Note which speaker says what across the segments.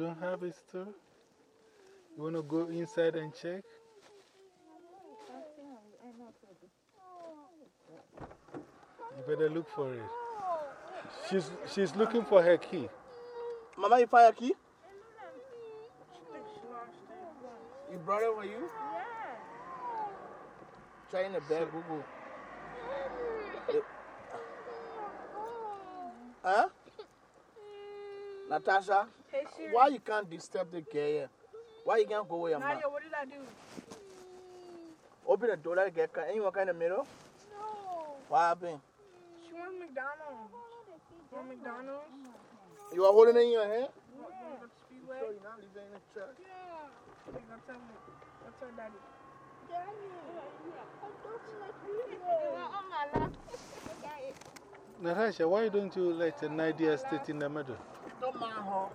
Speaker 1: don't have it still? You want to go inside and check? You better look for it. She's, she's looking for her key.
Speaker 2: Mama, you find a key? You brought it with you?
Speaker 3: Yeah.
Speaker 2: Try in the bed, Google. Huh? Natasha,
Speaker 3: Hey,
Speaker 2: why you can't disturb the girl here? Why you can't go with your mom?
Speaker 3: Nadia, what did I do?
Speaker 2: Open the door, let the girl come. Anyone kind of middle?
Speaker 3: No.
Speaker 2: What happened?
Speaker 3: She wants McDonald's. Want McDonald's?
Speaker 2: You are holding it in your hand?
Speaker 3: You want to go to Speedway?
Speaker 2: So you're not leaving in the church?
Speaker 3: Yeah. Like, go tell me. Go tell daddy.
Speaker 1: Natasha, why don't you let Nadia sit in the middle?
Speaker 2: Don't mind her.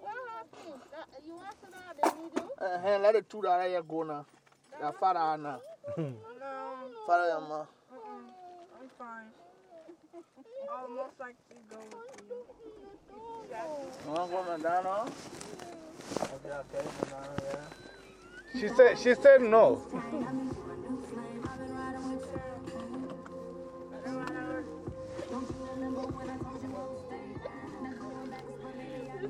Speaker 4: What happened? That- You want some of the needle?
Speaker 2: Uh -huh, let the two that here go now. Your father now.
Speaker 3: No.
Speaker 2: Father, your mom.
Speaker 3: Mm-mm. I'm fine. I'll most likely go with you.
Speaker 2: You want to go McDonald's? Okay, okay, McDonald's, yeah.
Speaker 1: She said, she said no.
Speaker 3: Can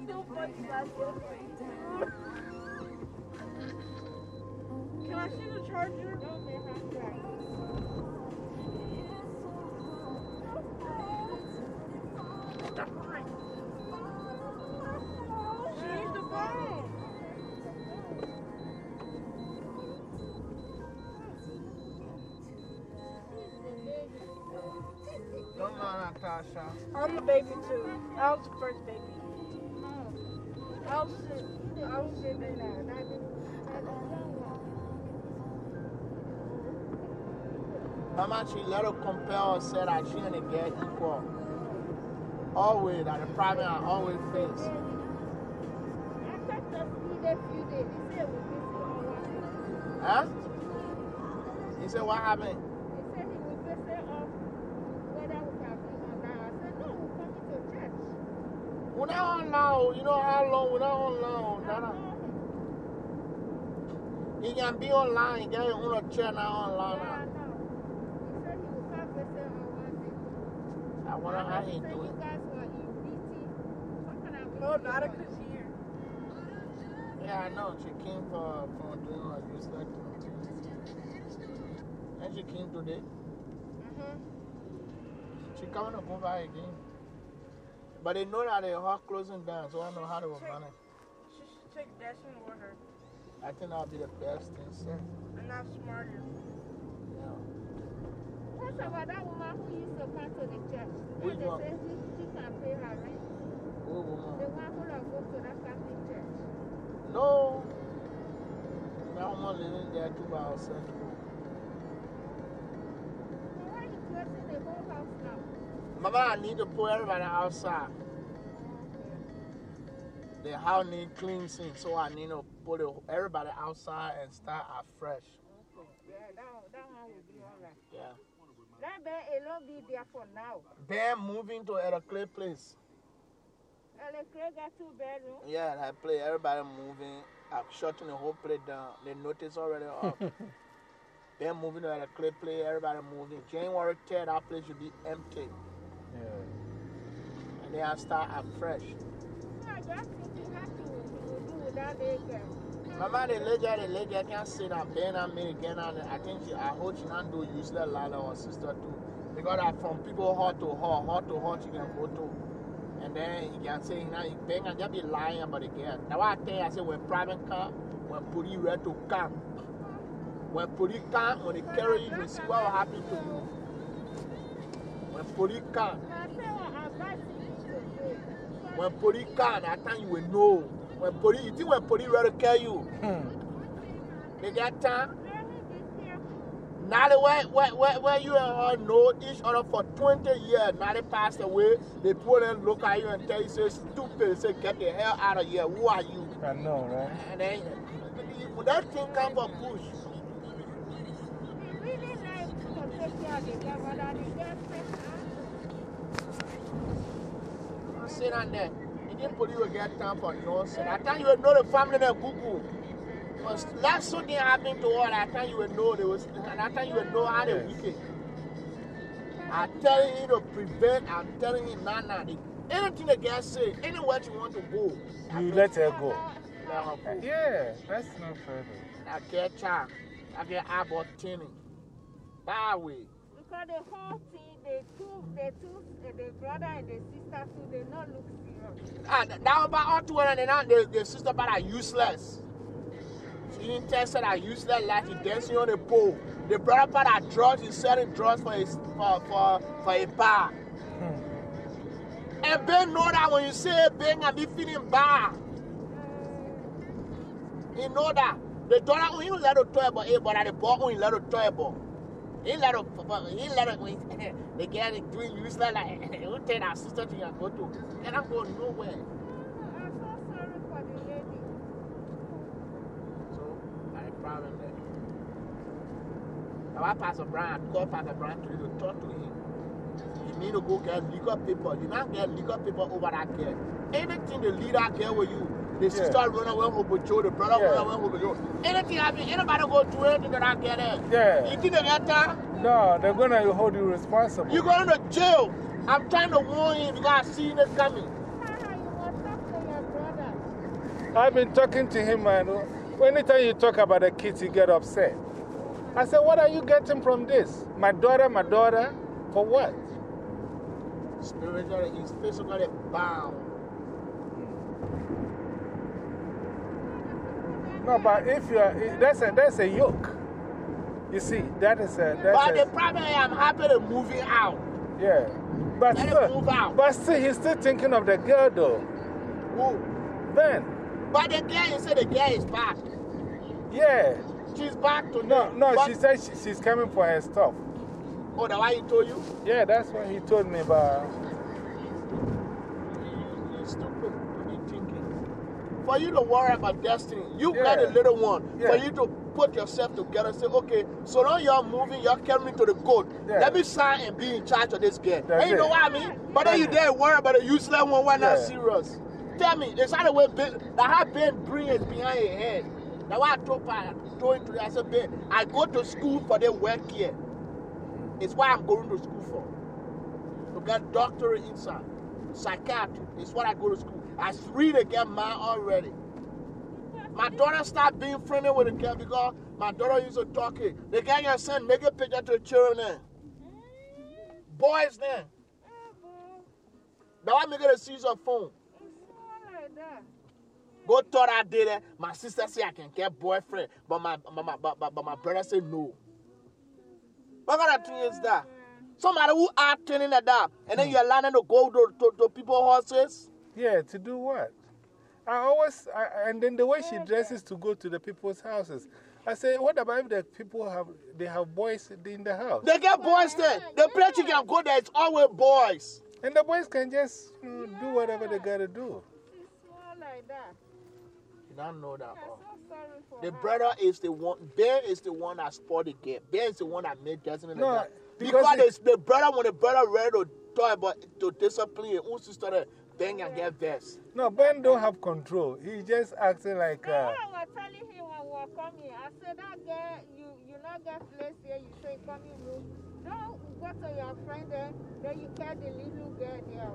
Speaker 3: I see the charger? She needs the phone.
Speaker 2: Natasha.
Speaker 3: I'm the baby too. I was the first baby.
Speaker 2: Mama, she let her compare herself that she and the girl equal. Always, that the problem I always face. Huh? He said, what happened? We're not on now. You know how long? We're not on now. Nana. He can be online. He got his own chair now online. Now. I wonder how he do it.
Speaker 3: No, not a cause here.
Speaker 2: Yeah, I know. She came for, for doing her useless And she came today. Mhm. She coming to go by again. But they know that they're hot closing down, so I know how they will manage.
Speaker 3: She should take Destin with her.
Speaker 2: I think that'll be the best thing, sir.
Speaker 3: And not smarter.
Speaker 2: Yeah.
Speaker 4: What about that woman who used to come to the church?
Speaker 2: Which
Speaker 4: they
Speaker 2: one?
Speaker 4: say she, she can pay her rent.
Speaker 2: Who woman?
Speaker 4: The one who don't go to that Catholic church.
Speaker 2: No. That woman living there too by herself.
Speaker 4: So why you closing the whole house now?
Speaker 2: Mama, I need to put everybody outside. The house need cleansing, so I need to put everybody outside and start afresh.
Speaker 4: Yeah, that, one- that one will be all right.
Speaker 2: Yeah.
Speaker 4: That bed alone be there for now.
Speaker 2: They're moving to a clay place.
Speaker 4: And the Craig got two bedrooms.
Speaker 2: Yeah, that play. everybody moving. I'm shutting the whole place down. The notice already up. They're moving to a clay place, everybody moving. January 3rd, that place should be empty.
Speaker 1: Yeah.
Speaker 2: And then I start afresh.
Speaker 4: I just think you have to, to do without the girl.
Speaker 2: Mama, the lady, the lady, I can't sit down, bend on me again. And I think she, I hope she not do useless like her sister too. Because that from people hot to hot, hot to hot, she can go to. And then you can say, you know, you bang and just be lying about the girl. Now, I tell you, I say, when private car, when police ready to come, when police come, when they carry you, you see what will happen to you. When police come,
Speaker 4: I say, well, I advise you to do it.
Speaker 2: When police come, that time you will know. When police, you think when police ready to carry you, they got time.
Speaker 4: Very be careful.
Speaker 2: Now the where, where, where, where you and her know each other for 20 years, now they passed away, they pull and look at you and tell you, say, stupid, say, get the hell out of here, who are you?
Speaker 1: I know, right?
Speaker 2: And then, when that thing come for push,
Speaker 4: He really like to take care of the girl,
Speaker 2: sit down there, you think police will get time for nonsense. I think you will know the family that Google. Because last something happened to her, I think you will know they was, and I think you will know how they
Speaker 1: Yes.
Speaker 2: wicked. I'm telling you to prevent, I'm telling you, nah, nah. Anything the girl say, anywhere she want to go,
Speaker 1: You let her go.
Speaker 2: let her go.
Speaker 1: Yeah, that's not fair. though.
Speaker 2: I get child, I get about 10. That way.
Speaker 3: Because the whole thing, the two, the two, uh, the brother and the sister too, they not look serious.
Speaker 2: Ah, that about all two and then the, the sister but are useless. She didn't test that useless like he dancing on the pole. The brother part are drugs, he's selling drugs for his for for, for a bar. And Ben know that when you say Ben and be feeling bad. He know that. The daughter you let her toy about it, but the boy you let her toy about. He let her, he let her, when the girl is doing useless like, will take our sister to and go to. And I'm going nowhere.
Speaker 3: I'm so sorry for the lady.
Speaker 2: So, a problem there. I Pastor Brian, call Pastor Brian to, talk to him. You need to go get liquor paper. You not get liquor paper over that girl. Anything the leader get with you, the sister run away with Joe, the brother
Speaker 1: Yeah.
Speaker 2: run away with Joe. Anything happen, anybody go do anything that I get there.
Speaker 1: Yeah.
Speaker 2: You think they got time?
Speaker 1: No, they're going to hold you responsible.
Speaker 2: You're going to jail. I'm trying to warn him because I see it coming.
Speaker 3: You must talk to your.
Speaker 1: I've been talking to him, and anytime you talk about the kids, he get upset. I said, What are you getting from this? My daughter, my daughter? For what?
Speaker 2: Spiritually, he's physically bound.
Speaker 1: No, but if you are, that's a, that's a yoke. You see, that is a, that's
Speaker 2: But
Speaker 1: a,
Speaker 2: the problem is, I'm happy to moving out.
Speaker 1: yeah. But
Speaker 2: Let
Speaker 1: still,
Speaker 2: move out.
Speaker 1: but still, he's still thinking of the girl, though.
Speaker 2: Who?
Speaker 1: Ben,
Speaker 2: But the girl, you say the girl is back.
Speaker 1: yeah.
Speaker 2: She's back to
Speaker 1: No, no,
Speaker 2: but,
Speaker 1: she said she, she's coming for her stuff.
Speaker 2: Oh, the why he told you?
Speaker 1: Yeah, that's what he told me about.
Speaker 2: You're stupid to be thinking. For you to worry about destiny, you got a little one. For
Speaker 1: Yeah.
Speaker 2: you to put yourself together and say, okay, so now you're moving, you're carrying to the goat.
Speaker 1: Yeah.
Speaker 2: Let me sign and be in charge of this girl.
Speaker 1: That's
Speaker 2: and you know
Speaker 1: it.
Speaker 2: what I mean? But then you there worry about a useless one, why not
Speaker 1: Yeah.
Speaker 2: serious? Tell me, is that the way Ben, that how Ben bring it behind your head? That's why I told, I told him today, I said, Ben, I go to school for the work here. It's why I'm going to school for. To get doctorate inside. Psychiatry. It's what I go to school. I read to get mine already. My daughter started being friendly with the girl because my daughter used to talk it. The guy can send naked picture to the children. Boys then. Now I make her seize her phone.
Speaker 3: That.
Speaker 2: Go thought I did it. My sister said I can get boyfriend, but my, my, my, but, but, my brother said no. What kind of thing is that? Somebody who acting in the dark, and then hmm. you're learning to go to, to, to people's horses.
Speaker 1: Yeah, to do what? I always, I, and then the way she dresses to go to the people's houses. I say, what about if the people have, they have boys in the house?
Speaker 2: They get boys there. The place you can go there, it's always boys.
Speaker 1: And the boys can just you know, do whatever they gotta do.
Speaker 3: It's more like that.
Speaker 2: You don't know that.
Speaker 3: I'm
Speaker 2: oh.
Speaker 3: so sorry for
Speaker 2: The
Speaker 3: her.
Speaker 2: brother is the one, Ben is the one that spoiled the game. Ben is the one that made Destiny
Speaker 1: No,
Speaker 2: like that.
Speaker 1: because
Speaker 2: Because,
Speaker 1: it-
Speaker 2: the brother, when the brother ready to talk about, to discipline his own sister, there, Ben can get vexed.
Speaker 1: No, Ben don't have control. He just acting like,
Speaker 3: No,
Speaker 1: uh,
Speaker 3: I was telling him when we were coming, I said, that girl, you, you not get place here, you say, come in room. Don't go to your friend there, then you get the little girl there.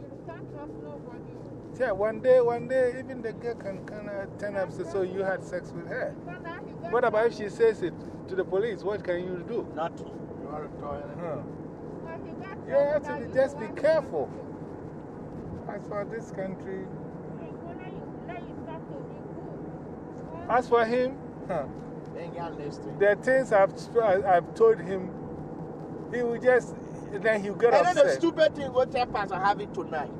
Speaker 3: You can't trust nobody.
Speaker 1: yeah, one day, one day, even the girl can kind of turn up and say, so you had sex with her.
Speaker 3: Because now he get
Speaker 1: What about if she says it to the police? What can you do?
Speaker 2: Nothing. You want to talk anything?
Speaker 1: Huh.
Speaker 3: when he
Speaker 1: You have to just be
Speaker 3: want to
Speaker 1: careful.
Speaker 3: Do it,
Speaker 1: As for this country,
Speaker 3: he go let you, let you talk to me good.
Speaker 1: as for him, huh,
Speaker 2: Ben can listen.
Speaker 1: the things I've, I- I've told him, he will just, then he'll get
Speaker 2: And then the stupid thing, what tell Pastor have it tonight.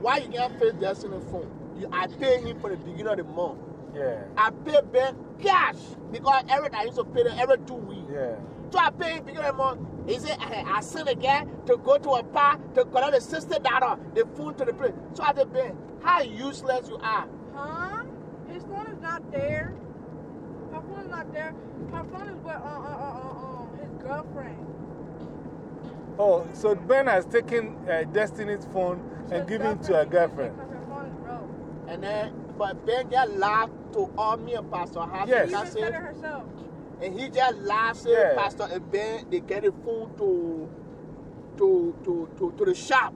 Speaker 2: Why you can't face Destiny phone? You, I pay him for the beginning of the month.
Speaker 1: Yeah,
Speaker 2: I pay Ben cash because every I used to pay them every two weeks.
Speaker 1: yeah.
Speaker 2: So I pay him beginning of the month. He said, I, I sent a guy to go to a bar to collect the sister dollar, the phone to the place. So I said, Ben, how useless you are.
Speaker 5: Huh? His phone is not there. Her phone is not there. Her phone is with uh, uh, uh, uh, uh, his girlfriend.
Speaker 1: Oh, so Ben has taken uh, Destiny's phone and given it to her girlfriend.
Speaker 5: Because her phone
Speaker 2: And then, but Ben just laughed to all me and Pastor Harvey.
Speaker 1: Yes.
Speaker 5: She even said it herself.
Speaker 2: And he just laughed, said,
Speaker 1: Yeah.
Speaker 2: Pastor and Ben, they get the phone to, to, to, to, to the shop.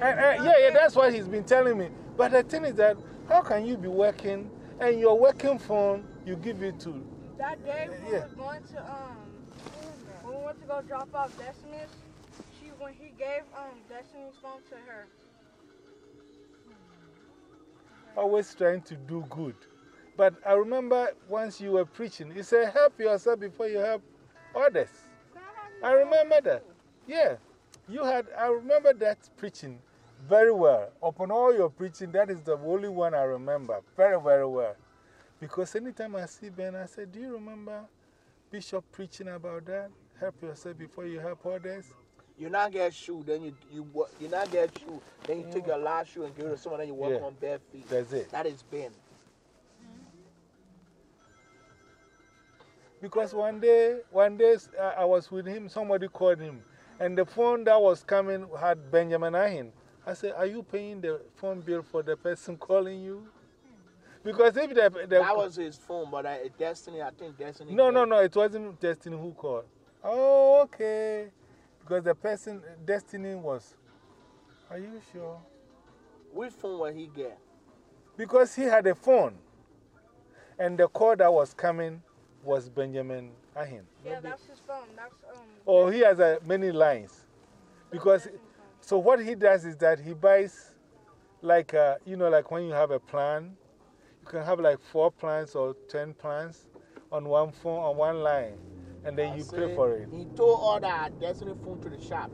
Speaker 1: And, and, yeah, yeah, that's what he's been telling me. But the thing is that, how can you be working and your working phone, you give it to.
Speaker 5: That day when we
Speaker 1: Yeah.
Speaker 5: was going to, um, when we went to go drop off Destiny's, she, when he gave, um, Destiny's phone to her.
Speaker 1: always trying to do good. But I remember once you were preaching, you said, help yourself before you help others. I remember that. Yeah. You had, I remember that preaching very well. Upon all your preaching, that is the only one I remember very, very well. Because anytime I see Ben, I say, Do you remember Bishop preaching about that? Help yourself before you help others?
Speaker 2: You not get shoe, then you, you, you not get shoe, then you take mm. your last shoe and give it to someone, then you walk
Speaker 1: Yeah.
Speaker 2: on bare feet.
Speaker 1: That's it.
Speaker 2: That is Ben.
Speaker 1: Because one day, one day uh, I was with him, somebody called him, and the phone that was coming had Benjamin Ahin. I said, Are you paying the phone bill for the person calling you? Because if the. the
Speaker 2: That was his phone, but uh, Destiny, I think Destiny.
Speaker 1: no, no, no, it wasn't Destiny who called. Oh, okay. Because the person, Destiny was. Are you sure?
Speaker 2: Which phone will he get?
Speaker 1: Because he had a phone, and the call that was coming was Benjamin Ahin.
Speaker 5: Yeah, that's his phone. That's, um,
Speaker 1: Or he has uh, many lines. Because, so what he does is that he buys, like, uh, you know, like when you have a plan, you can have like four plans or ten plans on one phone, on one line, and then
Speaker 2: I
Speaker 1: you
Speaker 2: said,
Speaker 1: pay for it.
Speaker 2: He told all that Destiny phone to the shop.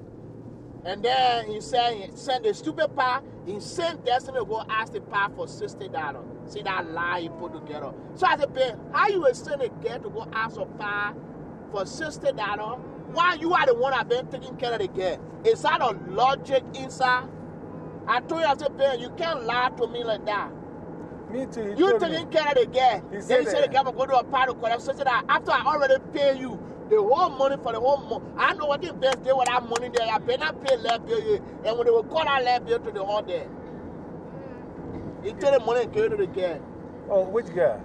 Speaker 2: And then he said, he sent the stupid part, he sent Destiny to go ask the part for $60. See that lie he put together. So I said, Ben, how you send a girl to go ask a part for $60? Why you are the one that been taking care of the girl? Is that a logic inside? I told you, I said, Ben, you can't lie to me like that.
Speaker 1: Me too.
Speaker 2: You
Speaker 1: told me.
Speaker 2: taking care of the girl.
Speaker 1: He
Speaker 2: then
Speaker 1: said
Speaker 2: you say the
Speaker 1: that-
Speaker 2: girl will go to a party collect. Said that after I already pay you the whole money for the whole month, I know what the best day with that money there. I better pay left bill. And when they will call that left bill to the hall there, he take the money give to the girl.
Speaker 1: Oh, which guy?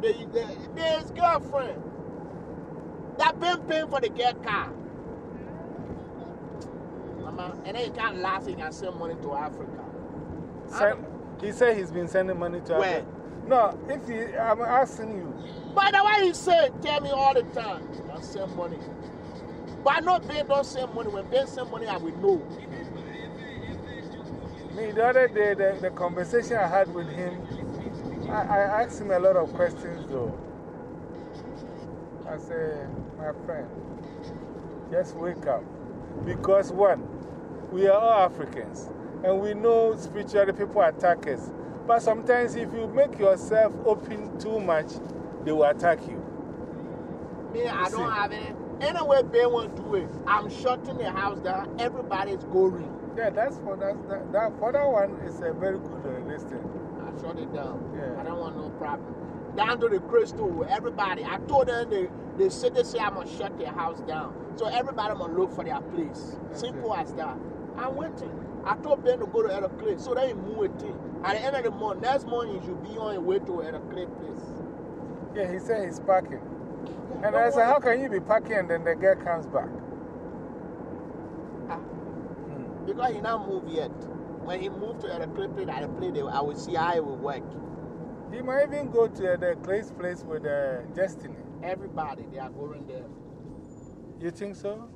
Speaker 2: The, the, the, his girlfriend. That been paying for the girl car. Mama, and then you can't laugh, you can send money to Africa.
Speaker 1: Send, he said he's been sending money to
Speaker 2: Where?
Speaker 1: Africa. No, if he, I'm asking you.
Speaker 2: By the way, he said, tell me all the time, I send money. But I know Ben don't send money. When Ben send money, I will know.
Speaker 1: Me, the other day, the, the conversation I had with him, I, I asked him a lot of questions though. I said, my friend, just wake up. Because one, we are all Africans and we know spiritually people attack us. But sometimes if you make yourself open too much, they will attack you.
Speaker 2: Me, I don't have any. Anyway, to do it. I'm shutting the house down. Everybody's going.
Speaker 1: Yeah, that's for that, that, that, for that one, it's a very good uh, listing.
Speaker 2: I shut it down.
Speaker 1: Yeah.
Speaker 2: I don't want no problem. Down to the crystal, everybody. I told them they, they said they say I'm gonna shut their house down. So everybody gonna look for their place.
Speaker 1: That's
Speaker 2: Simple
Speaker 1: it.
Speaker 2: as that. I'm waiting. I told Ben to go to Elder Clay. So they move it. At the end of the month, next morning, you be on your way to Elder Clay place.
Speaker 1: Yeah, he said he's parking. And I said. How can you be parking and then the girl comes back?
Speaker 2: Ah.
Speaker 1: Hmm.
Speaker 2: Because he not moved yet. When he moved to Elder Clay place, I play there, I will see how it will work.
Speaker 1: He might even go to uh, the Clay's place with uh, Destiny.
Speaker 2: Everybody, they are going there.
Speaker 1: You think so?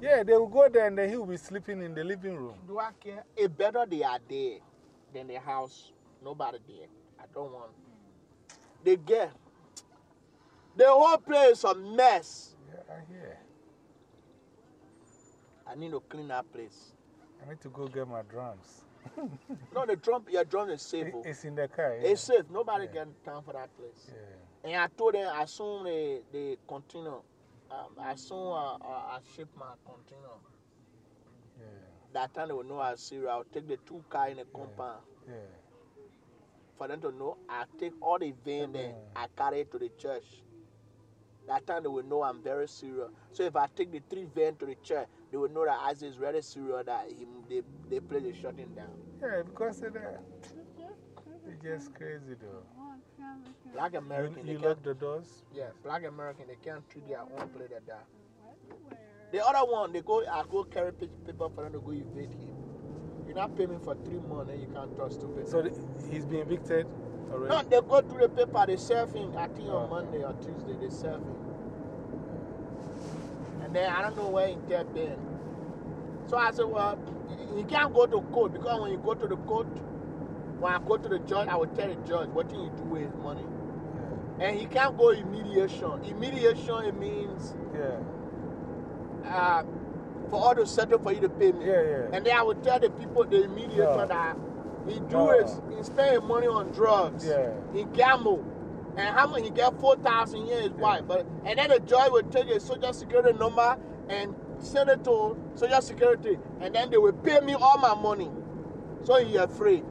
Speaker 1: Yeah, they will go there and then he will be sleeping in the living room.
Speaker 2: Do I care? It better they are there than the house. Nobody there. I don't want. They get. The whole place a mess.
Speaker 1: Yeah, I hear.
Speaker 2: I need to clean that place.
Speaker 1: I need to go get my drums.
Speaker 2: No, the drum, your drum is safe.
Speaker 1: It-
Speaker 2: oh.
Speaker 1: it's in the car. Yeah.
Speaker 2: It's safe. Nobody
Speaker 1: Yeah.
Speaker 2: get time for that place.
Speaker 1: Yeah.
Speaker 2: And I told them as soon they, they continue, um, as soon uh, uh, I ship my container,
Speaker 1: Yeah.
Speaker 2: that time they will know I'm serious. I'll take the two car in the compound.
Speaker 1: Yeah.
Speaker 2: for them to know I take all the vein there, I carry it to the church. That time they will know I'm very serious. So if I take the three vein to the church, they will know that Isaac is very serious that he, they, they play the shutting down.
Speaker 1: Yeah, because of the, It's just crazy though.
Speaker 2: Black
Speaker 1: You,
Speaker 2: American, they
Speaker 1: you lock the doors?
Speaker 2: yeah, black American, they can't treat their own like that. The other one, they go, I go carry pa- paper for them to go evade him. You not pay me for three months and you can't trust stupid.
Speaker 1: So the, he's been evicted already?
Speaker 2: No, they go through the paper, they serve him, I think on Monday or Tuesday, they serve him. And then I don't know where he get been. So I said, well, you can't go to court because when you go to the court, when I go to the judge, I will tell the judge what you do with his money. And he can't go in mediation. In mediation, it means
Speaker 1: Yeah.
Speaker 2: uh, for all to settle for you to pay me.
Speaker 1: Yeah, yeah.
Speaker 2: And then I would tell the people, the mediator,
Speaker 1: No.
Speaker 2: that he do
Speaker 1: No.
Speaker 2: is uh-huh. he spend money on drugs.
Speaker 1: Yeah.
Speaker 2: He gamble. And how much he get 4,000 years his wife. But and then the judge will take a social security number and send it to social security. And then they will pay me all my money. So he afraid.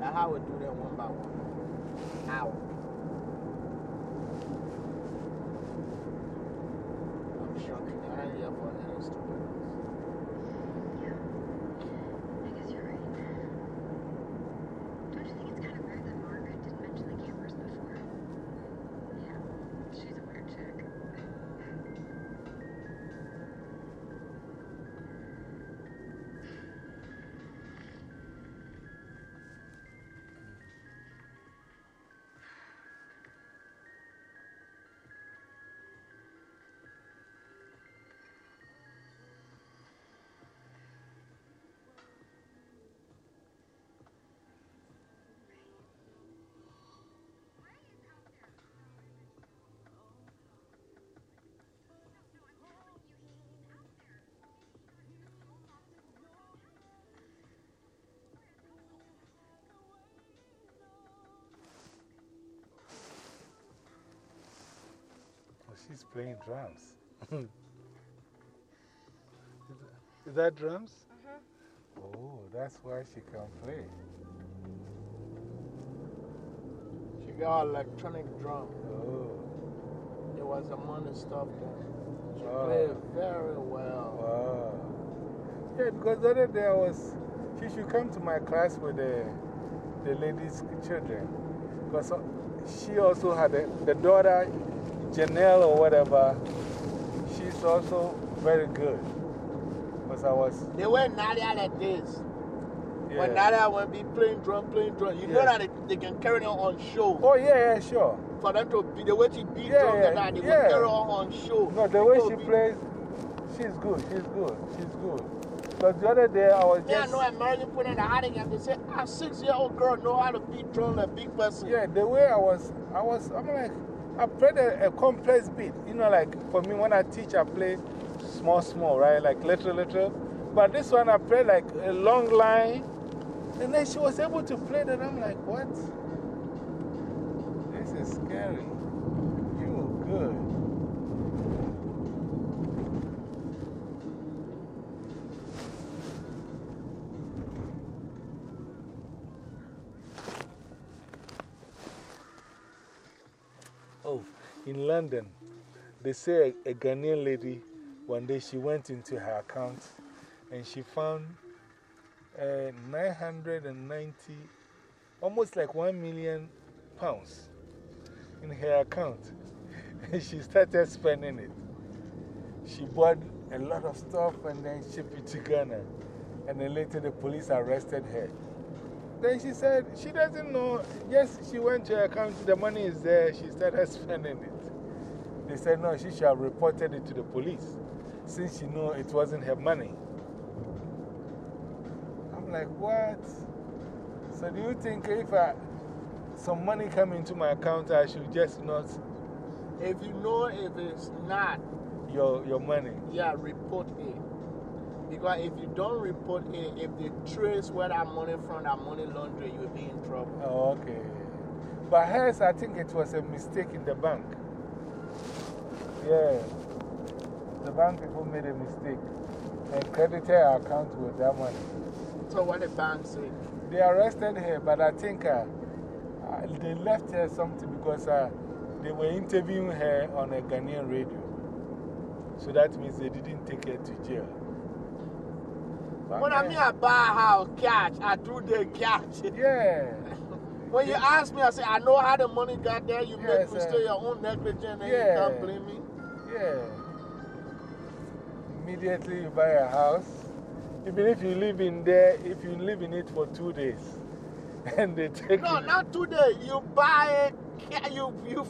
Speaker 2: That's how we do that one by one. How?
Speaker 6: She's
Speaker 1: playing drums. is, that, is that drums? Uh-huh. Oh, that's why she can play.
Speaker 2: She got electronic drum.
Speaker 1: Oh,
Speaker 2: It was a the stuff that she
Speaker 1: Wow.
Speaker 2: played very well.
Speaker 1: wow. Yeah, because the other day I was, she should come to my class with the, the ladies' children. Because she also had a, the daughter, Janelle or whatever, she's also very good. Because I was,
Speaker 2: They were Nadia like this.
Speaker 1: yeah.
Speaker 2: When Nadia will be playing drum, playing drum, you know that they, they can carry on on show.
Speaker 1: Oh, yeah, yeah, sure.
Speaker 2: For them to be the way she beat
Speaker 1: Yeah,
Speaker 2: drum,
Speaker 1: yeah,
Speaker 2: that they
Speaker 1: yeah.
Speaker 2: will carry on on show.
Speaker 1: No, the way she plays, she's good, she's good, she's good. Because the other day I was
Speaker 2: I
Speaker 1: just.
Speaker 2: know American put in the hiding and they say, ah, a six year old girl know how to beat drum like a big person.
Speaker 1: Yeah, the way I was, I was, I'm like, I played a, a complex beat. You know, like for me, when I teach, I play small, small, right? Like little, little. But this one, I played like a long line. And then she was able to play that. I'm like, what? This is scary. You good. Oh, in London, they say a, a Ghanaian lady, one day she went into her account and she found uh, 990, almost like 1 million pounds in her account. And she started spending it. She bought a lot of stuff and then shipped it to Ghana. And then later the police arrested her. Then she said she doesn't know. Yes, she went to her account, the money is there, she started spending it. They said no, she should have reported it to the police since she knew it wasn't her money. I'm like, what? So, do you think if I, some money come into my account, I should just not
Speaker 2: If you know if it's not, mm.
Speaker 1: your, your money?
Speaker 2: yeah, report it. Because if you don't report it, if they trace where that money from, that money laundry, you'll be in trouble.
Speaker 1: Oh, okay. But hers, I think it was a mistake in the bank. Yeah. The bank people made a mistake and credited her account with that money.
Speaker 2: So what the bank say?
Speaker 1: They arrested her, but I think uh, uh, they left her something because uh, they were interviewing her on a Ghanaian radio. So that means they didn't take her to jail.
Speaker 2: When I mean I buy a house, cash, I do the cash.
Speaker 1: Yeah.
Speaker 2: When you ask me, I say, I know how the money got there. You
Speaker 1: Yes,
Speaker 2: make mistake,
Speaker 1: sir.
Speaker 2: your own negligence, and
Speaker 1: Yeah.
Speaker 2: you can't blame me.
Speaker 1: Yeah. Immediately you buy a house. Even if you live in there, if you live in it for two days, and they take
Speaker 2: No,
Speaker 1: it.
Speaker 2: not days. You buy it, you, you,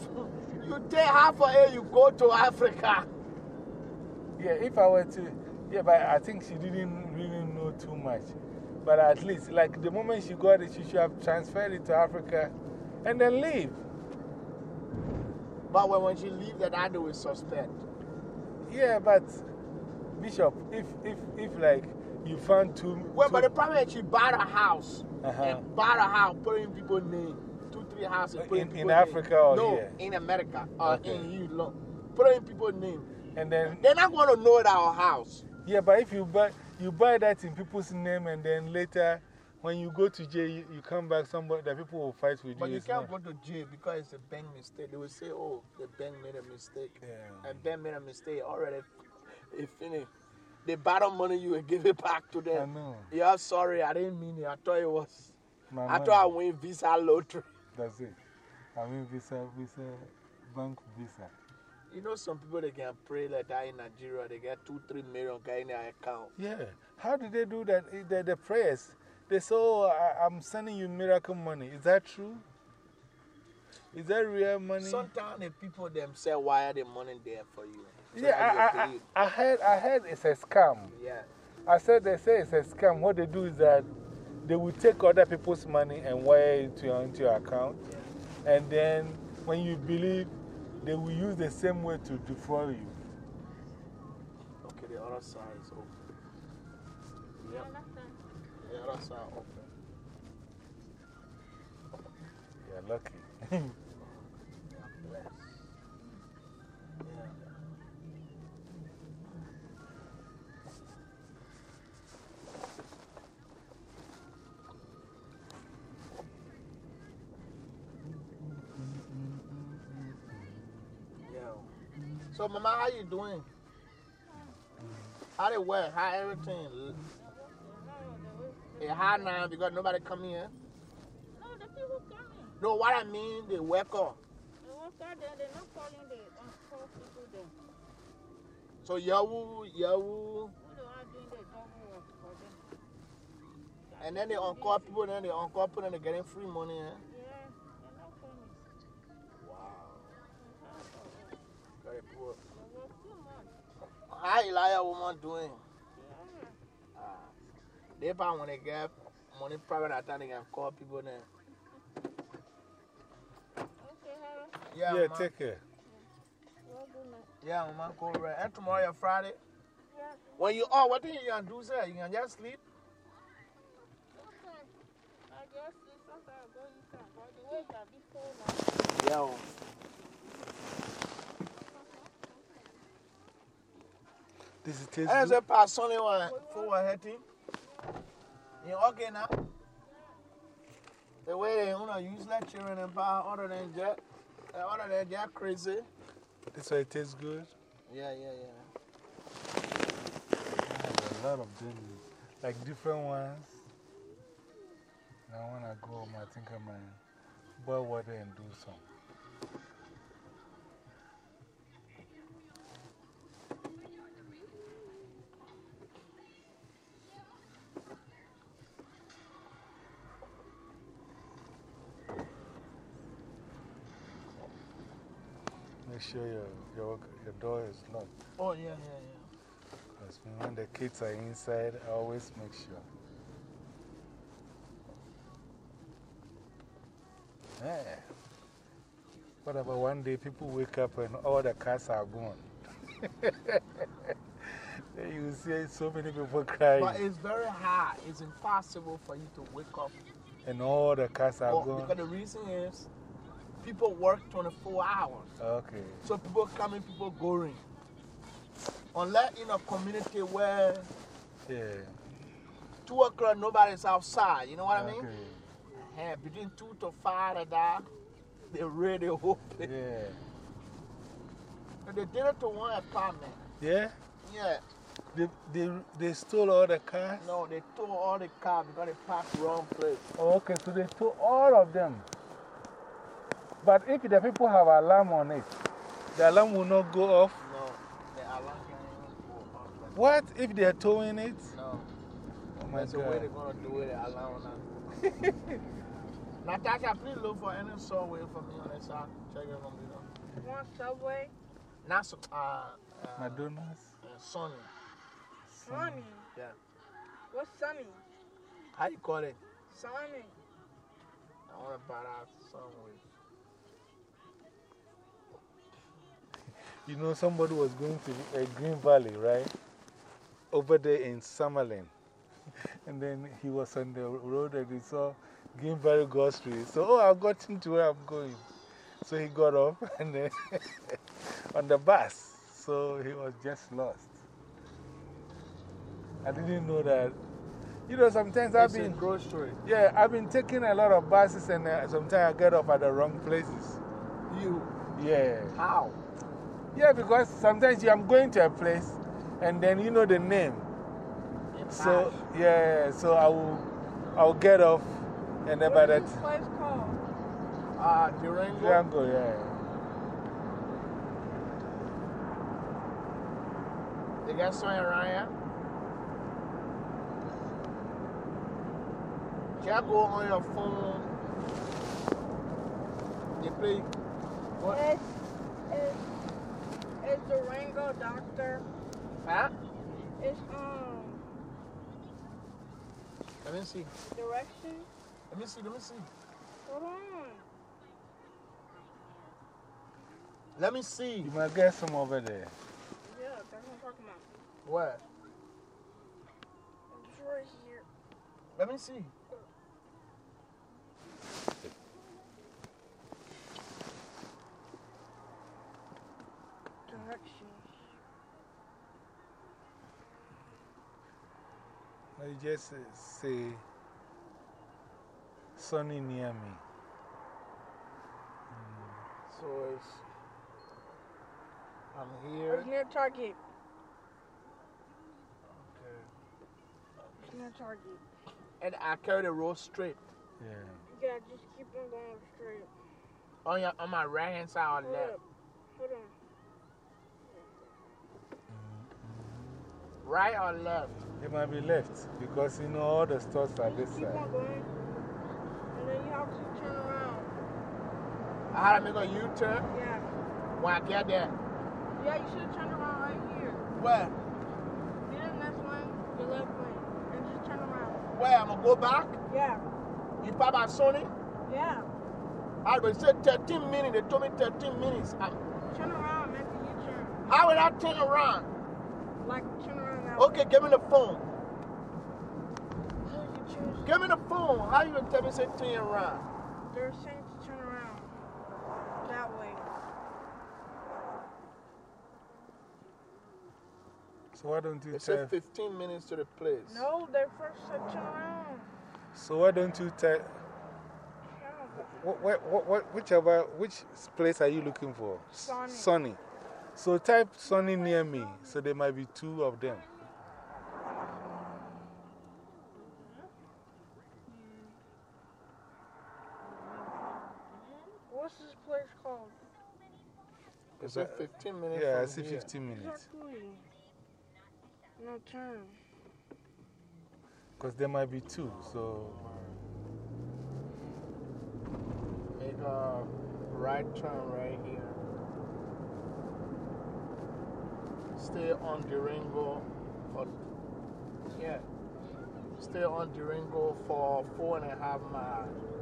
Speaker 2: you take half of it, you go to Africa.
Speaker 1: Yeah, if I were to. Yeah, but I think she didn't too much. But at least, like the moment she got it, she should have transferred it to Africa and then leave.
Speaker 2: But when, when she leave, that I do is suspect.
Speaker 1: Yeah, but Bishop, if, if, if like you found two.
Speaker 2: Well,
Speaker 1: two
Speaker 2: but the problem is she bought a house
Speaker 1: Uh-huh.
Speaker 2: and bought a house, put in people's name. Two, three houses, in,
Speaker 1: In-
Speaker 2: name.
Speaker 1: Africa or
Speaker 2: no,
Speaker 1: here?
Speaker 2: in America or
Speaker 1: Okay.
Speaker 2: in you. Lo- Put in people's name.
Speaker 1: and then
Speaker 2: They're not going to know it our house.
Speaker 1: Yeah, but if you buy, you buy that in people's name and then later when you go to jail, you, you come back, somebody, the people will fight with
Speaker 2: But
Speaker 1: you.
Speaker 2: you
Speaker 1: it's
Speaker 2: can't go to jail because it's a bank mistake. They will say, oh, the bank made a mistake.
Speaker 1: Yeah.
Speaker 2: And bank made a mistake already. It finished. They borrow money you and give it back to
Speaker 1: I
Speaker 2: them.
Speaker 1: know.
Speaker 2: Yeah, sorry, I didn't mean it. I thought it was.
Speaker 1: My
Speaker 2: I
Speaker 1: money.
Speaker 2: thought I win Visa lottery.
Speaker 1: That's it. I mean, visa, visa, bank visa.
Speaker 2: You know, some people they can pray like that in Nigeria. They get two, three million guy in their account.
Speaker 1: Yeah. How do they do that? Eh, The, the prayers. They say, oh, I, I'm sending you miracle money. Is that true? Is that real money?
Speaker 2: Sometimes the people themselves wire the money there for you. so
Speaker 1: yeah, I, I, I, heard, I heard it's a scam.
Speaker 2: Yeah.
Speaker 1: I said they say it's a scam. What they do is that they will take other people's money and wire it to your, into your account. And then when you believe, they will use the same way to defraud you.
Speaker 2: Okay, the other side is open. Yep. The other side open.
Speaker 1: You're lucky.
Speaker 2: So, Mama, how you doing? How they work? How everything? It hard now because nobody come here.
Speaker 3: No, the people coming.
Speaker 2: No, what I mean, they work up.
Speaker 3: The worker there, they're not calling the people there.
Speaker 2: So, Yahoo, Yahoo.
Speaker 3: Who the one doing the double work for them?
Speaker 2: And then they on-call people, then they on-call people, and they're getting free money. Eh? Very poor.
Speaker 3: They work.
Speaker 2: How Elijah woman doing?
Speaker 3: Yeah.
Speaker 2: Ah, they probably when they get money private at time, they can call people then.
Speaker 3: Okay, Harry.
Speaker 2: Yeah,
Speaker 1: Yeah,
Speaker 2: mama.
Speaker 1: take care.
Speaker 3: Well, good night.
Speaker 2: Yeah, mama, go right. And tomorrow, your Friday.
Speaker 3: Yeah.
Speaker 2: When you oh, what thing you can do, sir? You can just sleep.
Speaker 3: Okay. I just see something I go inside. But the way that be cold now.
Speaker 2: Yeah.
Speaker 1: This is
Speaker 2: And
Speaker 1: good.
Speaker 2: say, pass on one for one heading. You okay now? The way they you know, use that children and power other than that, uh, other than that crazy.
Speaker 1: This way it tastes good.
Speaker 2: Yeah, yeah, yeah.
Speaker 1: There's a lot of them, like different ones. Now, when I go home, I think I might boil water and do some. Sure your, your, your door is locked.
Speaker 2: Oh, yeah, yeah, yeah.
Speaker 1: Because when the kids are inside, I always make sure. Yeah. What about one day people wake up and all the cars are gone? You see so many people crying
Speaker 2: But it's very hard. It's impossible for you to wake up.
Speaker 1: and all the cars are
Speaker 2: Well,
Speaker 1: gone.
Speaker 2: because the reason is people work 24 hours.
Speaker 1: Okay.
Speaker 2: So people coming, people going. Unless in a community where
Speaker 1: Yeah.
Speaker 2: 2 o'clock nobody's outside, you know what I mean?
Speaker 1: Okay.
Speaker 2: Eh, between 2 to 5 like that, they're really open.
Speaker 1: Yeah.
Speaker 2: And they did it to one apartment.
Speaker 1: Yeah?
Speaker 2: Yeah.
Speaker 1: They, they, they stole all the cars?
Speaker 2: No, they tore all the cars because they parked wrong place.
Speaker 1: Oh, okay, so they stole all of them. But if the people have alarm on it, the alarm will not go off.
Speaker 2: No, the alarm can't go off.
Speaker 1: What if they are towing it?
Speaker 2: that. No,
Speaker 1: Oh my
Speaker 2: that's the way they're going to do it, the alarm will. Natasha, please look for any subway for me on the side. Check it from below.
Speaker 5: Want Subway?
Speaker 2: Not so, uh, uh,
Speaker 1: McDonald's?
Speaker 2: uh, Sony.
Speaker 5: Sunny.
Speaker 2: Yeah.
Speaker 5: What's Sunny?
Speaker 2: How you call it?
Speaker 5: Sunny.
Speaker 2: I want to buy that somewhere.
Speaker 1: You know, somebody was going to a Green Valley, right? Over there in Summerlin. And then he was on the road and he saw Green Valley grocery. So, oh, I've gotten to where I'm going. So he got off and then on the bus. So he was just lost. I didn't know that. You know, sometimes I've
Speaker 2: It's a
Speaker 1: been,
Speaker 2: grocery.
Speaker 1: yeah, I've been taking a lot of buses and uh, sometimes I get off at the wrong places.
Speaker 2: You.
Speaker 1: Yeah.
Speaker 2: How?
Speaker 1: Yeah, because sometimes you- I'm going to a place and then you know the name.
Speaker 2: In
Speaker 1: So,
Speaker 2: Pash.
Speaker 1: yeah, so I will, I will get off and then by
Speaker 5: What
Speaker 1: that.
Speaker 5: is this place called?
Speaker 2: Uh, Durango.
Speaker 1: Triangle, yeah.
Speaker 2: They got something around here? Can I go on your phone? They play. What?
Speaker 5: It's, it's, it's Durango Doctor.
Speaker 2: Huh?
Speaker 5: It's, um,
Speaker 2: Let me see.
Speaker 5: direction.
Speaker 2: Let me see. Let me see.
Speaker 5: Hold on.
Speaker 2: Let me see.
Speaker 1: You might get some over there.
Speaker 5: Yeah, that's what I'm talking about.
Speaker 2: What?
Speaker 5: It's right here.
Speaker 2: Let me see.
Speaker 5: Directions.
Speaker 1: Now you just uh, say, Sunny near me.
Speaker 2: So it's. I'm here.
Speaker 5: It's near Target.
Speaker 2: Okay.
Speaker 5: It's near Target.
Speaker 2: And I carry the road straight.
Speaker 1: Yeah.
Speaker 5: Yeah, just keep on going straight.
Speaker 2: On, your, on my right hand side or
Speaker 5: Hold
Speaker 2: left?
Speaker 5: up. Hold on.
Speaker 2: Right or left?
Speaker 1: It might be left because you know all the stores are this
Speaker 5: Just keep
Speaker 1: side.
Speaker 5: on going. And then you have to turn around.
Speaker 2: I had to make a U turn
Speaker 5: Yeah.
Speaker 2: when I get there.
Speaker 5: Yeah, you should have turned around right here.
Speaker 2: Where?
Speaker 5: Get in this lane, the left lane, and just turn around.
Speaker 2: Where? I'm going to go back?
Speaker 5: Yeah.
Speaker 2: You pop by Sony?
Speaker 5: Yeah.
Speaker 2: I would said 13 minutes. They told me 13 minutes. I'm,
Speaker 5: Turn around, make a U-turn.
Speaker 2: how would I turn around?
Speaker 5: Like, turn around that
Speaker 2: Okay, give me the phone.
Speaker 5: way. So you choose.
Speaker 2: Give me the phone. How you going to tell me say turn around?
Speaker 5: They're saying to turn around. That way.
Speaker 1: So why don't you
Speaker 2: They
Speaker 1: tell?
Speaker 2: said 15 minutes to the place.
Speaker 5: No, they first said turn around.
Speaker 1: So why don't you tell?
Speaker 5: Yeah.
Speaker 1: What, what, what, what, whichever, which place are you looking for?
Speaker 5: Sunny.
Speaker 1: Sunny. So type Sunny near me. So there might be two of them.
Speaker 5: What's this place called?
Speaker 2: They 15 minutes
Speaker 1: Yeah, I see
Speaker 2: here.
Speaker 1: 15 minutes.
Speaker 5: Exactly. No turn.
Speaker 1: Because there might be two. So
Speaker 2: Make a right turn right here. Stay on Durango for, yeah. Stay on Durango for four and a half miles.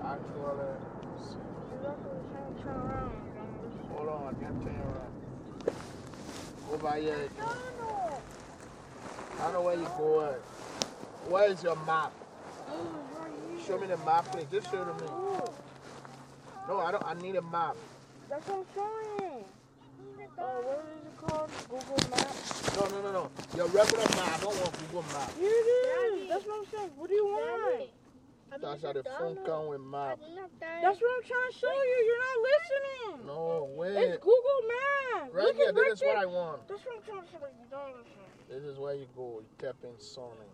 Speaker 5: Around. Don't
Speaker 2: hold on, I can't turn around. Go here. I don't know where you go at. Where is your map? Show me the map, please. Just show it to me. No, I don't. I need a map.
Speaker 5: That's what I'm saying. Oh, what is it called? Google Maps.
Speaker 2: No, no, no, no. Your regular map. I don't want Google Map.
Speaker 5: Here it is. That's what I'm saying. What do you want?
Speaker 2: Natasha, the phone come with map.
Speaker 5: That's what I'm trying to show you. You're not listening.
Speaker 2: No, way.
Speaker 5: It's Google Maps.
Speaker 2: Right
Speaker 5: Look
Speaker 2: here,
Speaker 5: at
Speaker 2: this is
Speaker 5: there.
Speaker 2: what I want.
Speaker 5: That's what I'm trying to show you. Don't listen.
Speaker 2: This is where you go. You tap in Sony.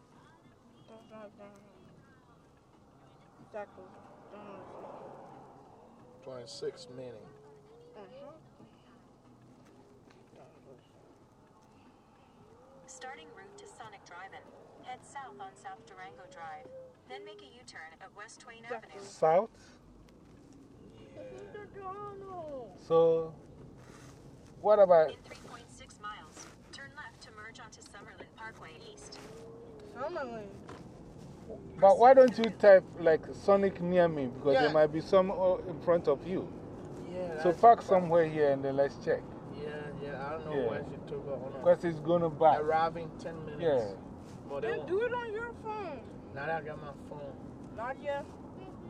Speaker 5: Don't, don't, don't. Exactly. Don't
Speaker 2: 26 meaning.
Speaker 5: Uh-huh.
Speaker 6: Starting route to Sonic Drive-In. Head south on South Durango Drive. Then make a U-turn at West Twain Avenue.
Speaker 1: South?
Speaker 5: Donald.
Speaker 1: So, what about
Speaker 6: In 3.6 miles, turn left to merge onto Summerlin Parkway East.
Speaker 5: Summerlin.
Speaker 1: But why don't you type like Sonic near me? Because
Speaker 2: Yeah.
Speaker 1: there might be some uh, in front of you.
Speaker 2: Yeah.
Speaker 1: So park somewhere here and then let's check.
Speaker 2: Yeah, yeah. I don't know
Speaker 1: Yeah.
Speaker 2: where she took her. Hold on.
Speaker 1: Because it's going to back.
Speaker 2: Arriving 10 minutes.
Speaker 1: Yeah.
Speaker 2: But they
Speaker 5: Then
Speaker 2: won't-
Speaker 5: do it on your phone.
Speaker 2: now that I got my phone.
Speaker 5: Not yet.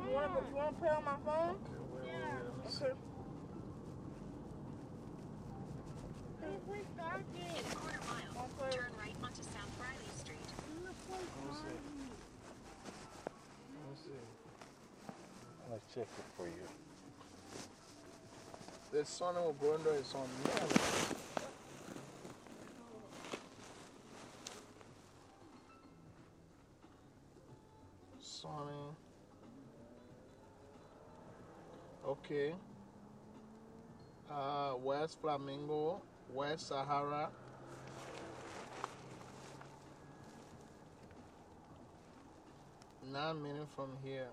Speaker 5: You want to you wanna play on my phone?
Speaker 2: Okay, wait, wait, wait, let me see.
Speaker 5: Okay.
Speaker 6: In a quarter mile, turn right onto South Riley Street.
Speaker 2: Let me see. Let me see.
Speaker 1: Let's check it for you.
Speaker 2: The sun will go under is on now. Okay. Uh, West Flamingo, West Sahara. Nine minutes from here.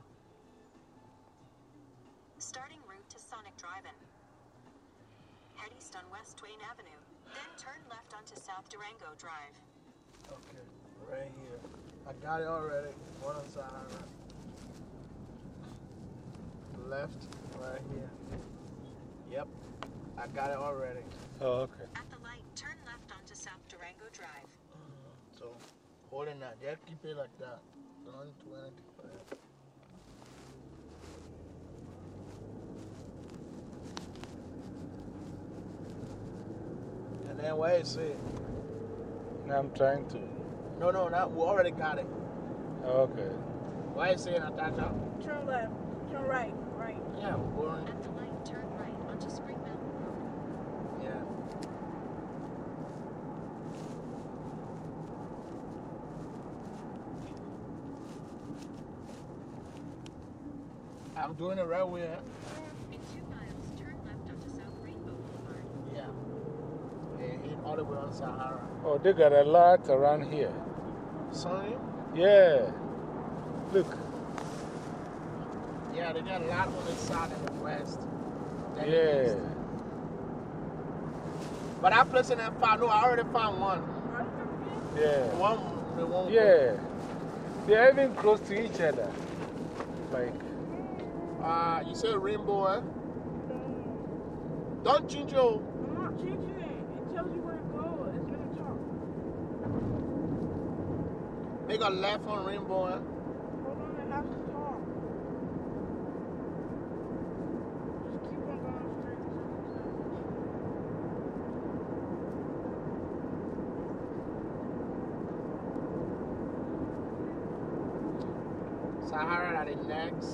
Speaker 6: Starting route to Sonic Drive-In. Head east on West Twain Avenue. Then turn left onto South Durango Drive.
Speaker 2: Okay, right here. I got it already. One on Sahara. Left, right here. Yep, I got it already.
Speaker 1: Oh, okay.
Speaker 6: At the light, turn left onto South Durango Drive.
Speaker 2: Mm, so, holding that. Just keep it like that. Don't do anything for that. And then where is it?
Speaker 1: Now I'm trying to.
Speaker 2: No, no, not, we already got it.
Speaker 1: Oh, okay.
Speaker 2: Why is it Natasha?
Speaker 5: Turn left. Turn right. Right.
Speaker 2: Yeah, we're going.
Speaker 6: At the light, turn right onto Spring Mountain Road.
Speaker 2: Yeah. I'm doing it right way.
Speaker 6: In two miles, turn left onto South Rainbow Boulevard.
Speaker 2: Yeah. And hit all the way on Sahara.
Speaker 1: Oh, they got a lot around here.
Speaker 2: Sonny?
Speaker 1: Yeah. Look.
Speaker 2: Yeah, they got a lot on the south and the west. than
Speaker 1: Yeah.
Speaker 2: east. But I place in that five. No, I already found one. The
Speaker 1: Yeah.
Speaker 2: one, the one.
Speaker 1: Yeah. They're even close to each other. Like,
Speaker 2: Uh, you said rainbow, eh? Don't change your.
Speaker 5: I'm not changing it. It tells you where to go. It's in the top.
Speaker 2: Make a left on rainbow, eh?
Speaker 5: Hold on, it has to talk. Just keep on going straight.
Speaker 2: Sahara at the next.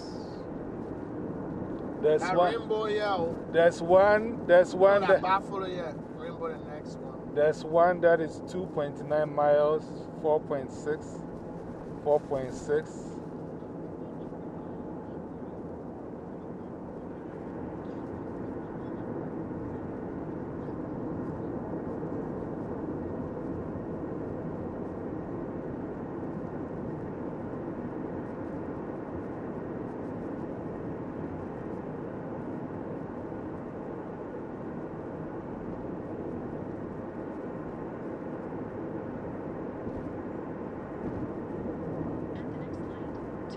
Speaker 1: there's one.
Speaker 2: rainbow, yeah. oh.
Speaker 1: There's one. There's one
Speaker 2: that
Speaker 1: that.
Speaker 2: buffalo, yeah. Rainbow, the next one.
Speaker 1: There's one that is 2.9 miles, 4.6, 4.6.
Speaker 6: At the next light,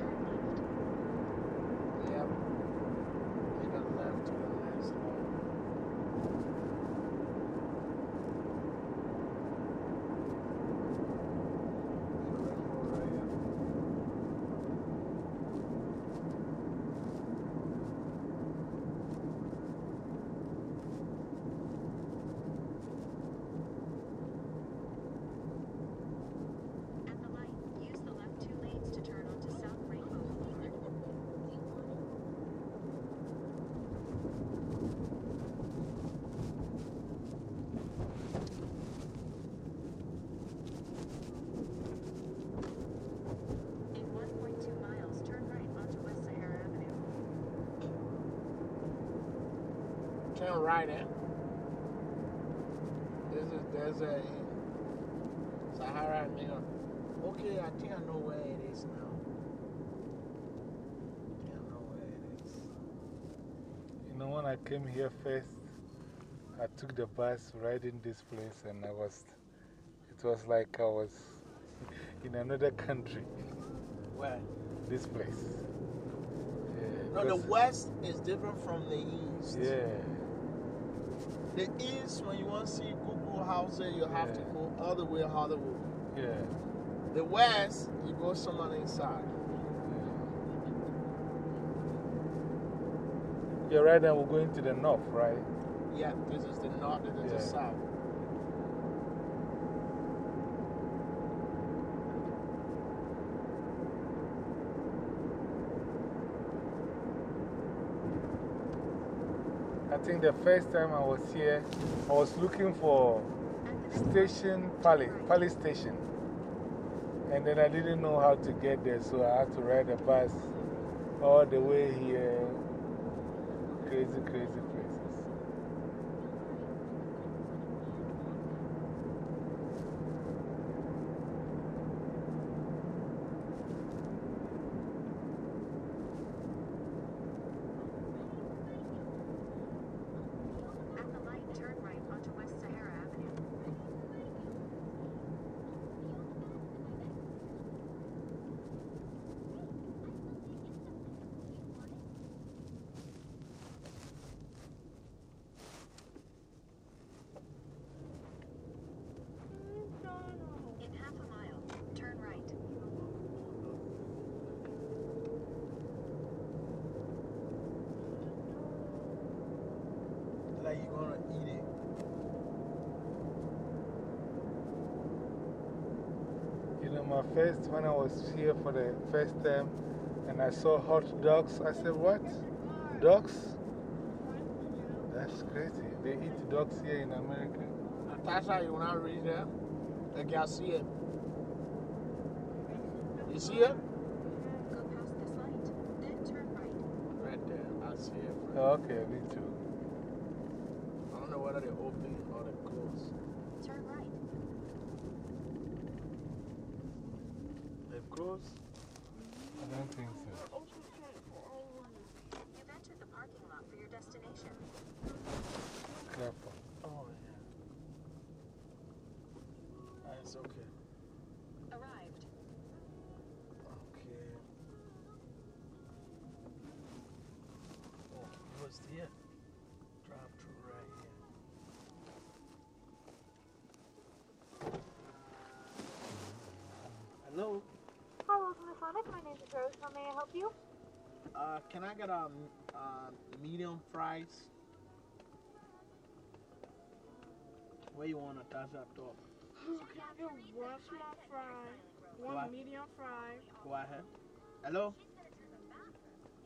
Speaker 2: Turn right, eh? There's a, there's a Sahara Middle. Okay, I think I know where it is now. I think I know where it is.
Speaker 1: You know, when I came here first, I took the bus riding this place and I was, it was like I was in another country.
Speaker 2: Where?
Speaker 1: This place. Yeah,
Speaker 2: No, the west is different from the east.
Speaker 1: Yeah.
Speaker 2: The east, when you want to see Google houses, you have to go all the way Hollywood.
Speaker 1: Yeah.
Speaker 2: The west, you go somewhere inside.
Speaker 1: Yeah, right now we're going to the north, right?
Speaker 2: Yeah, this is the north, this is the south.
Speaker 1: I think the first time I was here, I was looking for station, Pali, Pali station. And then I didn't know how to get there, so I had to ride a bus all the way here. Crazy, crazy places.
Speaker 6: At the light, turn right onto West Sahara Avenue. In half a mile, turn right.
Speaker 2: Like you're going to eat it.
Speaker 1: You know, my first, when I was here for the first time and I saw hot dogs, I said, What? Dogs? That's crazy. They eat dogs here in America.
Speaker 2: Natasha, you want to read there? Like I see it. You see it?
Speaker 6: Go past this light, then turn right.
Speaker 2: Right there. I see it.
Speaker 1: Okay, me too.
Speaker 2: I don't know whether they're open or they're closed.
Speaker 6: Turn right.
Speaker 2: They're closed?
Speaker 1: I don't think so.
Speaker 6: You've entered the parking lot for your destination.
Speaker 1: Careful.
Speaker 2: Oh, yeah. That's okay.
Speaker 6: Arrived.
Speaker 2: Okay. Oh, it was here. Drive through right here. Hello?
Speaker 4: Hi, welcome to Sonic. My is Rose. How may I help you?
Speaker 2: Uh, can I get a uh, medium fries? Where you want Natasha talk?
Speaker 5: Can I get one small fry, one
Speaker 2: What?
Speaker 5: medium fry,
Speaker 2: Go ahead. Hello?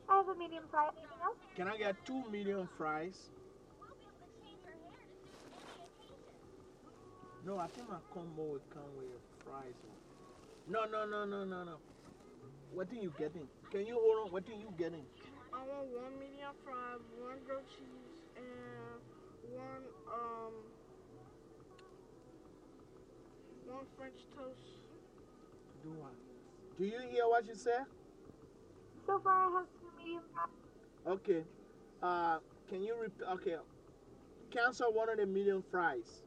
Speaker 4: I have a medium fry. Anything else?
Speaker 2: Can I get two medium fries? No, I think my combo would come with fries. No, no, no, no, no, no. What are you getting? Can you hold on? What are you getting?
Speaker 5: I want one medium fry, one grilled cheese, and one um one French toast.
Speaker 2: Do what? Do you hear what you said?
Speaker 4: So far, I have two medium fries.
Speaker 2: Okay. Uh, can you repeat? Okay. Cancel one of the medium fries.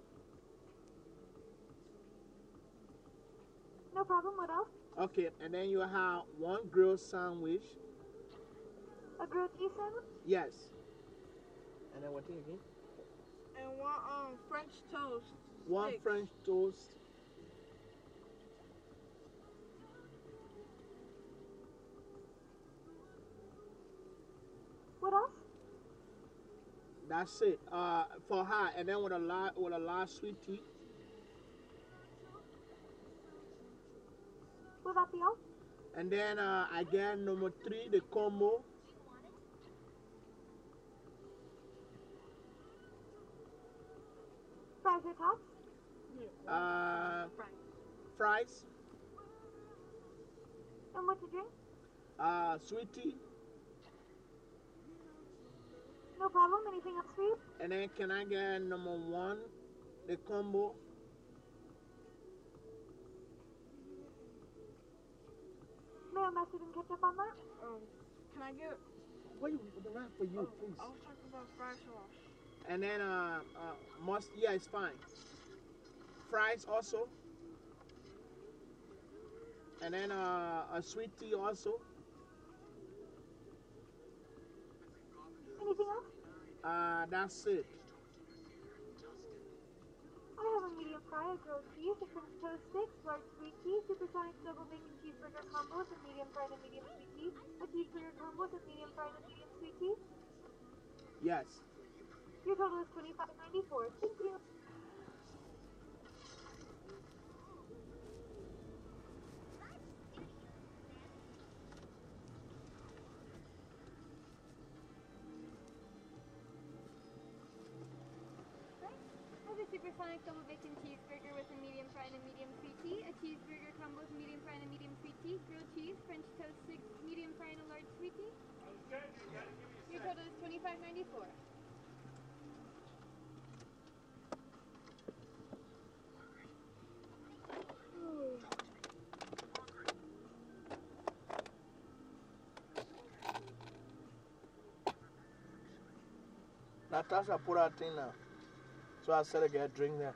Speaker 4: No problem. What else?
Speaker 2: Okay, and then you have one grilled sandwich.
Speaker 4: A grilled cheese sandwich?
Speaker 2: Yes. And then what thing again?
Speaker 5: And one um French toast.
Speaker 2: One
Speaker 5: Six.
Speaker 2: French toast.
Speaker 4: What else?
Speaker 2: That's it. Uh, for her, and then with a lot, with a lot sweet tea.
Speaker 4: Will that be all?
Speaker 2: And then uh, again, number three, the combo.
Speaker 4: Fries or tots?
Speaker 2: Uh, fries.
Speaker 4: And what to drink?
Speaker 2: Uh, sweet tea.
Speaker 4: No problem. Anything else for you?
Speaker 2: And then can I get number one, the combo?
Speaker 4: I didn't catch up on that.
Speaker 5: Um, can I get?
Speaker 2: what Wait, not for you, please.
Speaker 5: I was talking about fried sauce.
Speaker 2: And then uh, uh, must yeah, it's fine. Fries also. And then uh, a sweet tea also.
Speaker 4: Anything else?
Speaker 2: Uh, that's it.
Speaker 4: I have a medium a grilled cheese, a French toast sticks, large sweet tea, supersonic double bacon cheeseburger combo with a medium fry and medium sweet tea, a cheeseburger combo with a medium fry and medium sweet tea.
Speaker 2: Yes.
Speaker 4: Your total is twenty five ninety four. Thank you.
Speaker 7: A double bacon cheeseburger with a medium fry and a medium sweet tea, a cheeseburger combo with medium fry and a medium sweet tea, grilled cheese, French toast sticks, medium fry and a large sweet tea. Your total is twenty five ninety four.
Speaker 2: Natasha put her thing now. So I said, I get a drink there.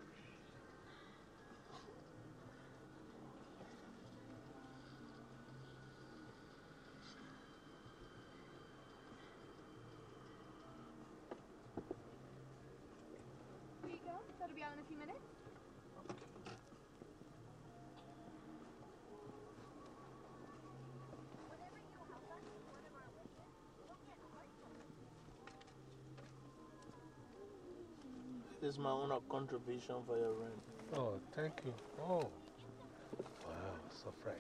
Speaker 7: Here you go. That'll be out in a few minutes.
Speaker 2: This is my own contribution for your rent.
Speaker 1: Oh, thank you. Oh, wow, surprise.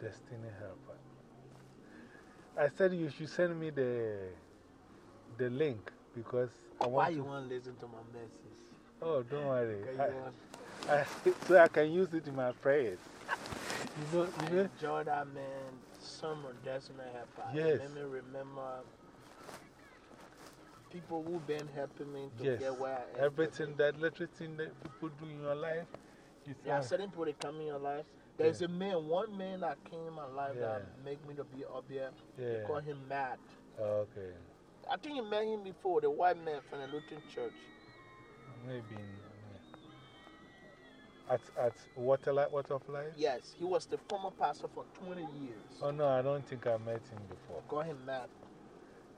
Speaker 1: Destiny helper. I said you should send me the, the link because I want
Speaker 2: Why you want to listen to my message?
Speaker 1: Oh, don't worry.
Speaker 2: Because you want
Speaker 1: I, I, so I can use it in my prayers. You know, you know,
Speaker 2: enjoy that man. Summer Destiny helper.
Speaker 1: Yes.
Speaker 2: Let me remember people who've been helping me to
Speaker 1: yes.
Speaker 2: get where I am.
Speaker 1: Everything that little thing that people do in your life,
Speaker 2: Yeah,
Speaker 1: say,
Speaker 2: certain people that come in your life. There's a man, one man that came in my life that
Speaker 1: Yeah.
Speaker 2: make me to be up here.
Speaker 1: Yeah.
Speaker 2: They call him Matt.
Speaker 1: Oh, okay.
Speaker 2: I think you met him before, the white man from the Lutheran church.
Speaker 1: Maybe in, yeah. at, at Water, Li- Water of Life?
Speaker 2: Yes, he was the former pastor for 20 years.
Speaker 1: Oh, no, I don't think I met him before.
Speaker 2: Call him Matt.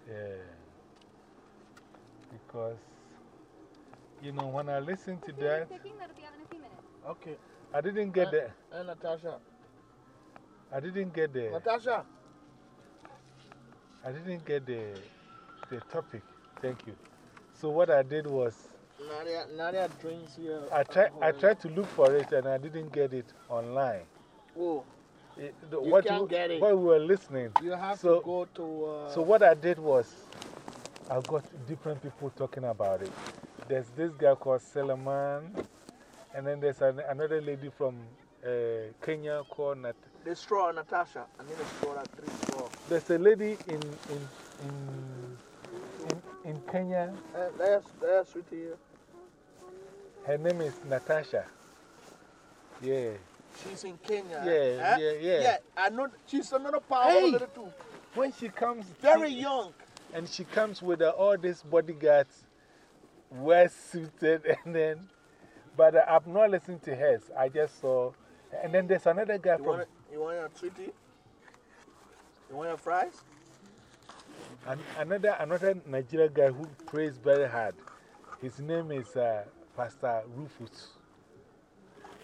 Speaker 1: Yeah. Because, you know, when I listen to
Speaker 7: Okay,
Speaker 1: that,
Speaker 7: Cooking, that'll be out in a few minutes.
Speaker 2: Okay.
Speaker 1: I didn't get the,
Speaker 2: And Natasha.
Speaker 1: I didn't get the,
Speaker 2: Natasha.
Speaker 1: I didn't get the, the topic. Thank you. So what I did was,
Speaker 2: Nadia, Nadia drinks here.
Speaker 1: I, try, I tried to look for it and I didn't get it online.
Speaker 2: Oh,
Speaker 1: It- the-
Speaker 2: You
Speaker 1: what,
Speaker 2: can't
Speaker 1: we-
Speaker 2: get it.
Speaker 1: what we were listening.
Speaker 2: you have
Speaker 1: So-
Speaker 2: to go to. Uh,
Speaker 1: So what I did was, I got different people talking about it. There's this guy called Seleman, and then there's an, another lady from uh, Kenya called Nat.
Speaker 2: the straw, Natasha. I a straw, that three straw.
Speaker 1: There's a lady in, in, in, in, in Kenya.
Speaker 2: Uh, there's, there's sweetie here.
Speaker 1: Her name is Natasha. Yeah.
Speaker 2: She's in Kenya.
Speaker 1: Yeah,
Speaker 2: eh?
Speaker 1: yeah, yeah.
Speaker 2: Yeah, I know. She's another powerful
Speaker 1: Hey!
Speaker 2: little too.
Speaker 1: When she comes,
Speaker 2: Very
Speaker 1: she-
Speaker 2: young.
Speaker 1: and she comes with uh, all these bodyguards, well suited, and then, but uh, I'm not listening to hers. I just saw, and then there's another guy
Speaker 2: You
Speaker 1: from,
Speaker 2: want, it- you want your sweetie? You want your fries?
Speaker 1: an, another, another Nigerian guy who prays very hard. His name is uh, Pastor Rufus.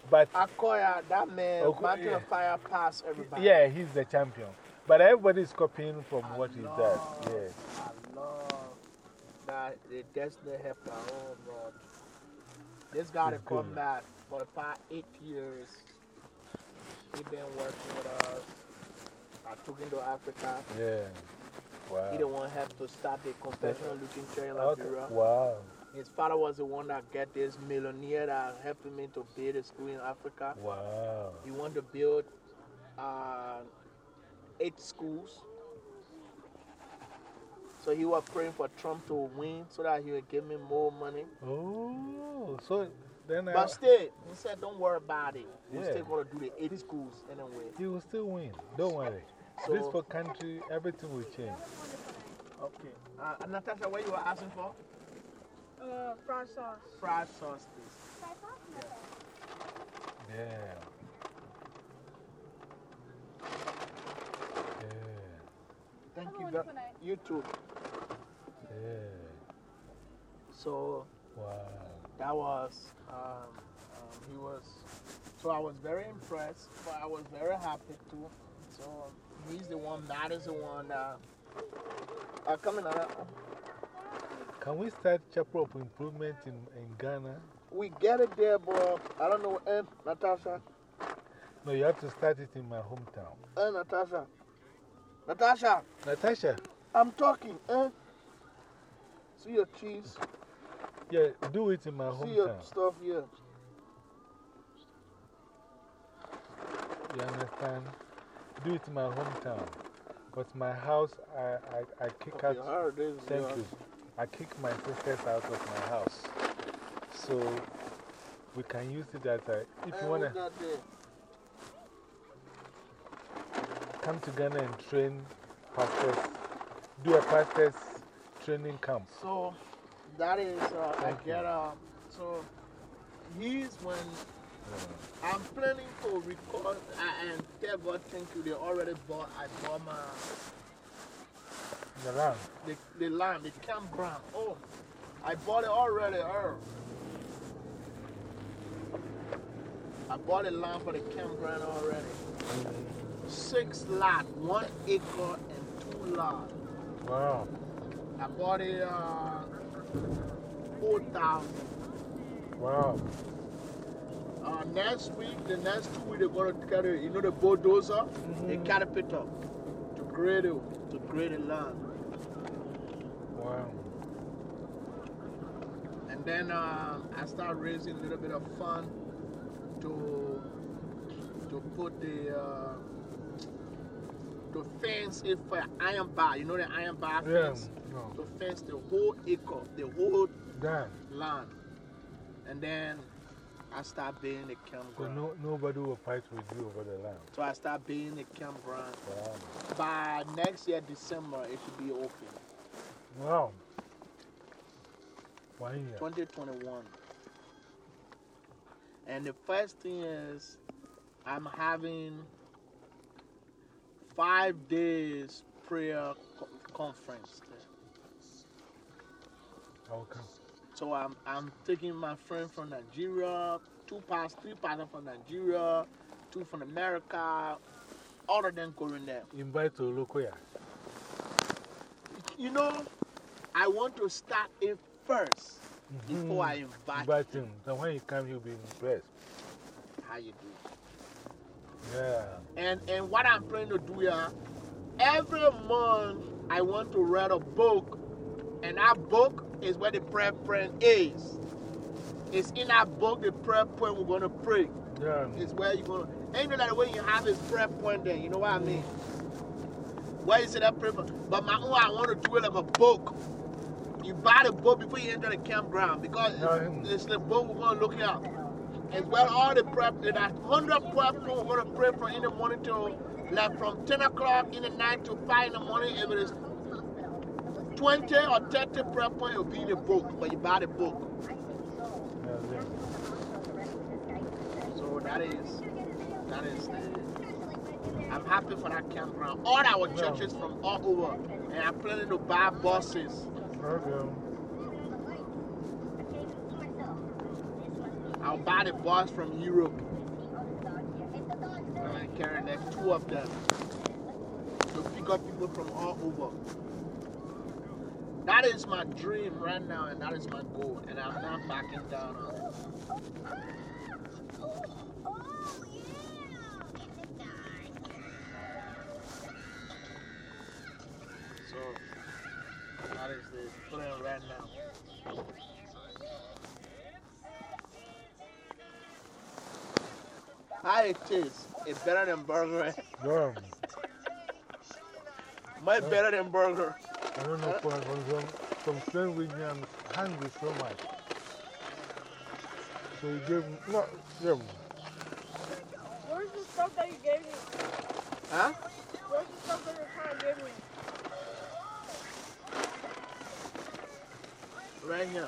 Speaker 1: But
Speaker 2: Akoya, that man,
Speaker 1: Okay,
Speaker 2: Mountain
Speaker 1: yeah.
Speaker 2: of Fire pass everybody.
Speaker 1: yeah, he's the champion. But everybody is copying from what he does. Yeah.
Speaker 2: I love that the Destiny helper. Oh, Lord. This guy
Speaker 1: It's
Speaker 2: come back for about eight years. He been working with us. I took him to Africa.
Speaker 1: Yeah. Wow.
Speaker 2: He the one helped to start the confessional Lutheran church in
Speaker 1: Okay.
Speaker 2: Liberia.
Speaker 1: Wow.
Speaker 2: His father was the one that get this millionaire that helped him to build a school in Africa.
Speaker 1: Wow.
Speaker 2: He wanted to build uh, eight schools. So he was praying for Trump to win so that he would give me more money.
Speaker 1: Oh, so then I,
Speaker 2: But still, he said, don't worry about it. We're
Speaker 1: Yeah.
Speaker 2: still going to do the eight schools anyway.
Speaker 1: he will still win. Don't worry.
Speaker 2: So-
Speaker 1: this for country, everything will change.
Speaker 2: Okay. Uh, Natasha, what you were asking for?
Speaker 5: Uh, fried sauce.
Speaker 2: Fried sauce, please.
Speaker 1: Yeah. Yeah.
Speaker 2: Thank you. very You too.
Speaker 1: Yeah.
Speaker 2: So
Speaker 1: Wow.
Speaker 2: That was, um, um, he was, so I was very impressed, but I was very happy too. So he's the one, that is the one that, uh, coming out.
Speaker 1: Can we start chapter of improvement in, in Ghana?
Speaker 2: We get it there, but I don't know, eh, Natasha?
Speaker 1: No, you have to start it in my hometown.
Speaker 2: Eh, Natasha? Natasha,
Speaker 1: Natasha,
Speaker 2: I'm talking, eh? See your cheese,
Speaker 1: yeah, do it in my
Speaker 2: see your stuff here.
Speaker 1: You understand? Do it in my hometown. But my house, I, I, I kick
Speaker 2: Okay,
Speaker 1: out.
Speaker 2: I.
Speaker 1: Thank you. I kick my sisters out of my house. So we can use it as a. If you want to. come to Ghana and train pastors, do a pastor's training camp.
Speaker 2: So that is, uh, I
Speaker 1: Thank
Speaker 2: get, uh, so he's when I'm planning to record uh, and tell God thank you. They already bought, I bought my,
Speaker 1: The land.
Speaker 2: the, the land, the campground. Oh, I bought it already. Oh. I bought the land for the campground already. Six lot, one acre and two lot.
Speaker 1: Wow.
Speaker 2: I bought it uh, 4,000.
Speaker 1: Wow.
Speaker 2: Uh, next week, the next two weeks, they're going to carry, you know, the bulldozer, the caterpillar, to grade it, to grade the land.
Speaker 1: Wow.
Speaker 2: And then uh, I start raising a little bit of fund to to put the uh, to fence it for iron bar. You know the iron bar
Speaker 1: Yeah.
Speaker 2: fence?
Speaker 1: No.
Speaker 2: To fence the whole acre, the whole
Speaker 1: Damn.
Speaker 2: land. And then I start building the
Speaker 1: So
Speaker 2: campground.
Speaker 1: no, nobody will fight with you over the land.
Speaker 2: So I start building the campground.
Speaker 1: Wow.
Speaker 2: By next year, December, it should be open.
Speaker 1: Wow. One year.
Speaker 2: 2021. And the first thing is, I'm having five days prayer co- conference. there.
Speaker 1: Okay.
Speaker 2: So I'm, I'm taking my friend from Nigeria, two past three pastors from Nigeria, two from America, all of them going there.
Speaker 1: Invite to Olukoya.
Speaker 2: You know, I want to start it first mm-hmm. before I invite.
Speaker 1: Invite him. Then when he comes, he'll be impressed.
Speaker 2: how you do.
Speaker 1: Yeah.
Speaker 2: And and what I'm planning to do here, every month I want to read a book, and that book is where the prayer point is. It's in that book, the prayer point we're gonna pray.
Speaker 1: Yeah.
Speaker 2: It's where you're gonna. And you know that when you have this prayer point there, you know what I mean? Where you say that prayer point. But my own, I want to do it like a book. You buy the book before you enter the campground because
Speaker 1: Yeah.
Speaker 2: it's, it's the book we're gonna look at. It's well all the prep, that 100 prep we're gonna pray from in the morning till like from 10 o'clock in the night to 5 in the morning. If it is 20 or 30 prep point, it'll be in the book, but you buy the book. So that is, that is, the- I'm happy for that campground. All our churches from all over, and I'm planning to buy buses.
Speaker 1: Okay.
Speaker 2: I'll buy the bars from Europe. And I carry like two of them to pick up people from all over. That is my dream right now, and that is my goal, and I'm not backing down on it. So, that is the plan right now. How it tastes? It's better than burger.
Speaker 1: Yeah.
Speaker 2: Much better than burger.
Speaker 1: I don't know, for, for some, some strange reason, I'm hungry so much. So you gave me, no, yeah,
Speaker 5: Where's the stuff that you gave me?
Speaker 2: Huh?
Speaker 5: Where's the stuff that you're trying to give me?
Speaker 2: Right here.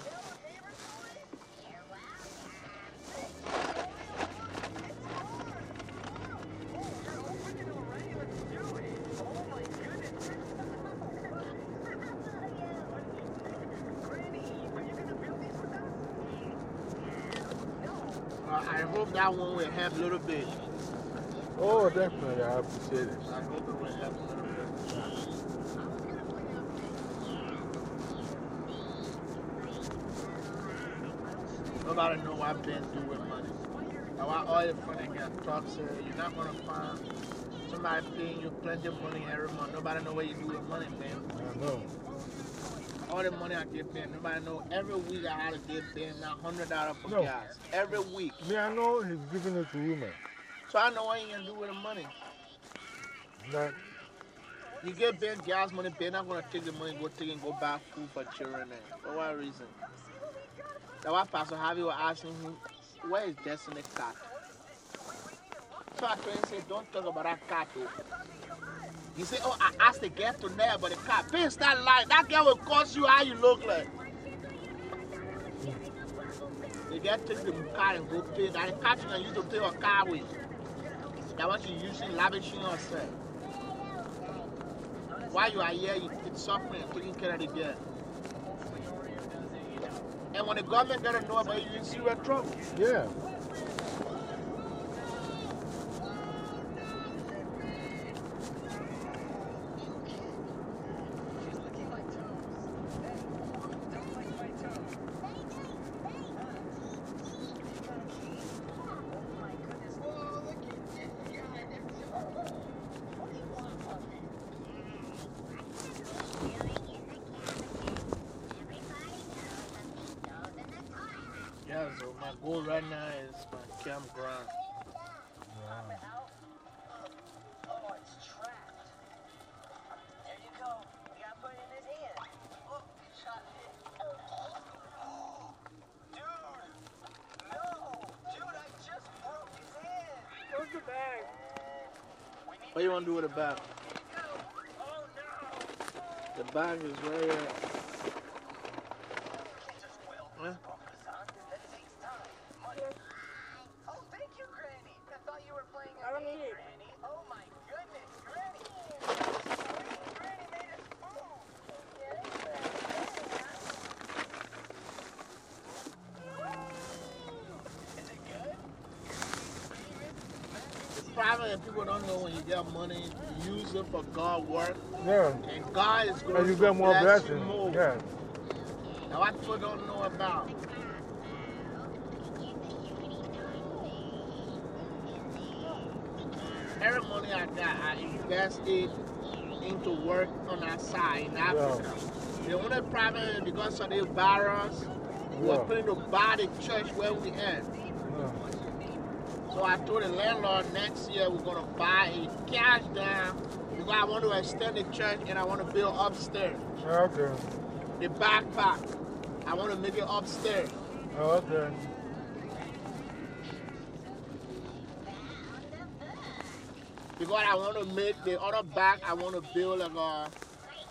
Speaker 2: Uh, I hope that one will help a little bit.
Speaker 1: Oh, definitely, I appreciate it.
Speaker 2: I hope it will help a little bit. Nobody know what Ben do with money. Now, why all the funny guy talk say you're not gonna find somebody paying you plenty of money every month. Nobody know what you do with money, man.
Speaker 1: I know.
Speaker 2: All the money I give Ben, nobody know. Every week I had to give Ben now hundred dollars for
Speaker 1: No.
Speaker 2: gas. Every week.
Speaker 1: Me, I know he's giving it to women.
Speaker 2: So I know what he gonna do with the money.
Speaker 1: That,
Speaker 2: You give Ben gas money, Ben not gonna take the money, go take and go buy food for children. eh. For what reason? That's why Pastor Harvey was asking him, where is Destiny cat? So I told him, say, don't talk about that cat. Oh. He said, oh, I asked the girl to know about the cat. Ben, that lying. That girl will cost you how you look like. The girl take the car and go pay. That the cat you can use to pay your car with. That what you using, lavishing yourself. While you are here, you it's suffering, taking care of the girl. And when the government doesn't know about you, you're in serious trouble.
Speaker 1: Yeah,
Speaker 2: goal right now is my campground.
Speaker 5: Bag?
Speaker 2: What you want to do with the bag? The bag is right here. Huh?
Speaker 5: I don't need it.
Speaker 2: The problem is people don't know when you get money, use it for God work,
Speaker 1: Yeah.
Speaker 2: and God is going
Speaker 1: And you
Speaker 2: to
Speaker 1: get more
Speaker 2: bless you
Speaker 1: blessings.
Speaker 2: more.
Speaker 1: Yeah.
Speaker 2: Now what people don't know about. Every money I got, I invest it into work on that side in Africa. The only problem is because of the virus, we're putting to buy the church where we at. So I told the landlord next year we're gonna buy a cash down because I want to extend the church and I want to build upstairs.
Speaker 1: Okay.
Speaker 2: The backpack, I want to make it upstairs.
Speaker 1: Okay.
Speaker 2: Because I want to make the other back, I want to build like a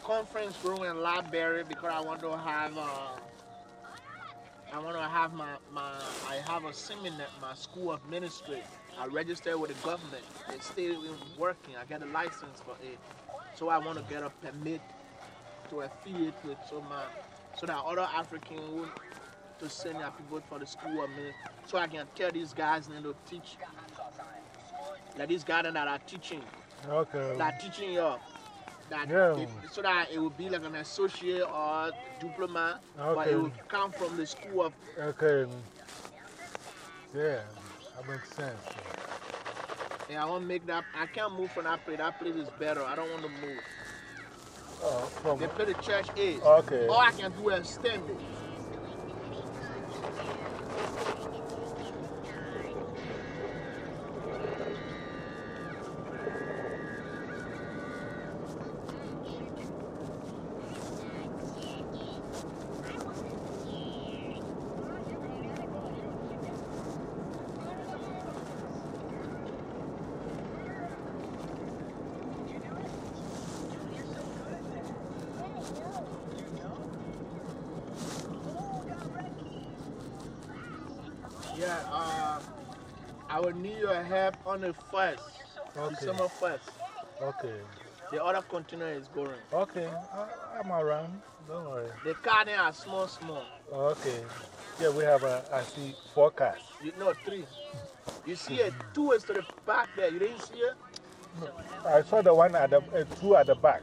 Speaker 2: conference room and library because I want to have uh, I want to have my, my I have a seminar, my school of ministry. I registered with the government. It's still working. I got a license for it. So I want to get a permit to affiliate with so my so that other African would to send their people for the school of ministry. So I can tell these guys and to teach. Like these guys that are teaching
Speaker 1: Okay.
Speaker 2: that teaching you that
Speaker 1: Yeah.
Speaker 2: it- so that it will be like an associate or diploma, but it will come from the school of.
Speaker 1: Okay. Yeah. That makes sense.
Speaker 2: Yeah, I want to make that. I can't move from that place. That place is better. I don't want to move.
Speaker 1: Oh, from,
Speaker 2: They pay the church aid.
Speaker 1: okay.
Speaker 2: All I can do is extend it. Yeah, uh, I will need your help on the first,
Speaker 1: Okay.
Speaker 2: December first.
Speaker 1: Okay.
Speaker 2: The other container is going.
Speaker 1: Okay. I, I'm around. Don't worry.
Speaker 2: The car there are small, small.
Speaker 1: Okay. Yeah, we have a, I see four cars.
Speaker 2: You know, three. You see it, two is to the back there. You didn't see it?
Speaker 1: I saw the one at the, uh, two at the back.